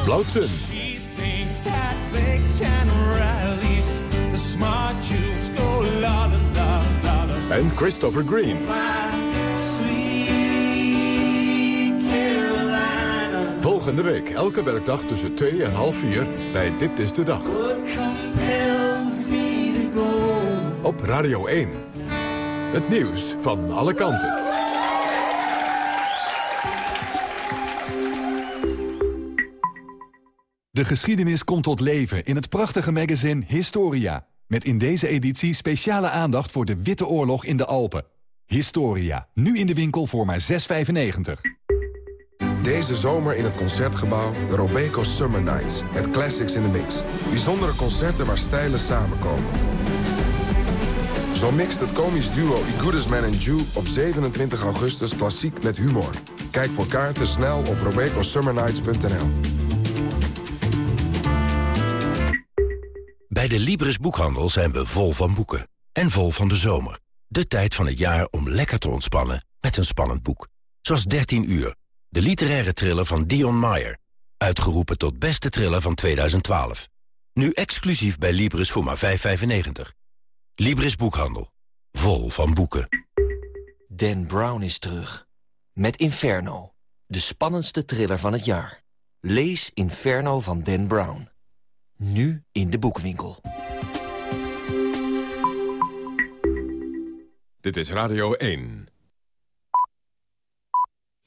Blauwtsen. En Christopher Green. Volgende week, elke werkdag tussen 2 en half 4 bij Dit is de Dag. Op Radio 1. Het nieuws van alle kanten. De geschiedenis komt tot leven in het prachtige magazine Historia. Met in deze editie speciale aandacht voor de Witte Oorlog in de Alpen. Historia, nu in de winkel voor maar 6,95. Deze zomer in het Concertgebouw de Robeco Summer Nights. Met classics in the mix. Bijzondere concerten waar stijlen samenkomen. Zo mixt het komisch duo I Goodest Man and Jew op 27 augustus klassiek met humor. Kijk voor kaarten snel op robecosummernights.nl. Bij de Libris Boekhandel zijn we vol van boeken. En vol van de zomer. De tijd van het jaar om lekker te ontspannen met een spannend boek. Zoals 13 uur, de literaire thriller van Dion Meyer. Uitgeroepen tot beste thriller van 2012. Nu exclusief bij Libris voor maar 5,95. Libris Boekhandel. Vol van boeken. Dan Brown is terug. Met Inferno. De spannendste thriller van het jaar. Lees Inferno van Dan Brown. Nu in de boekwinkel. Dit is Radio 1.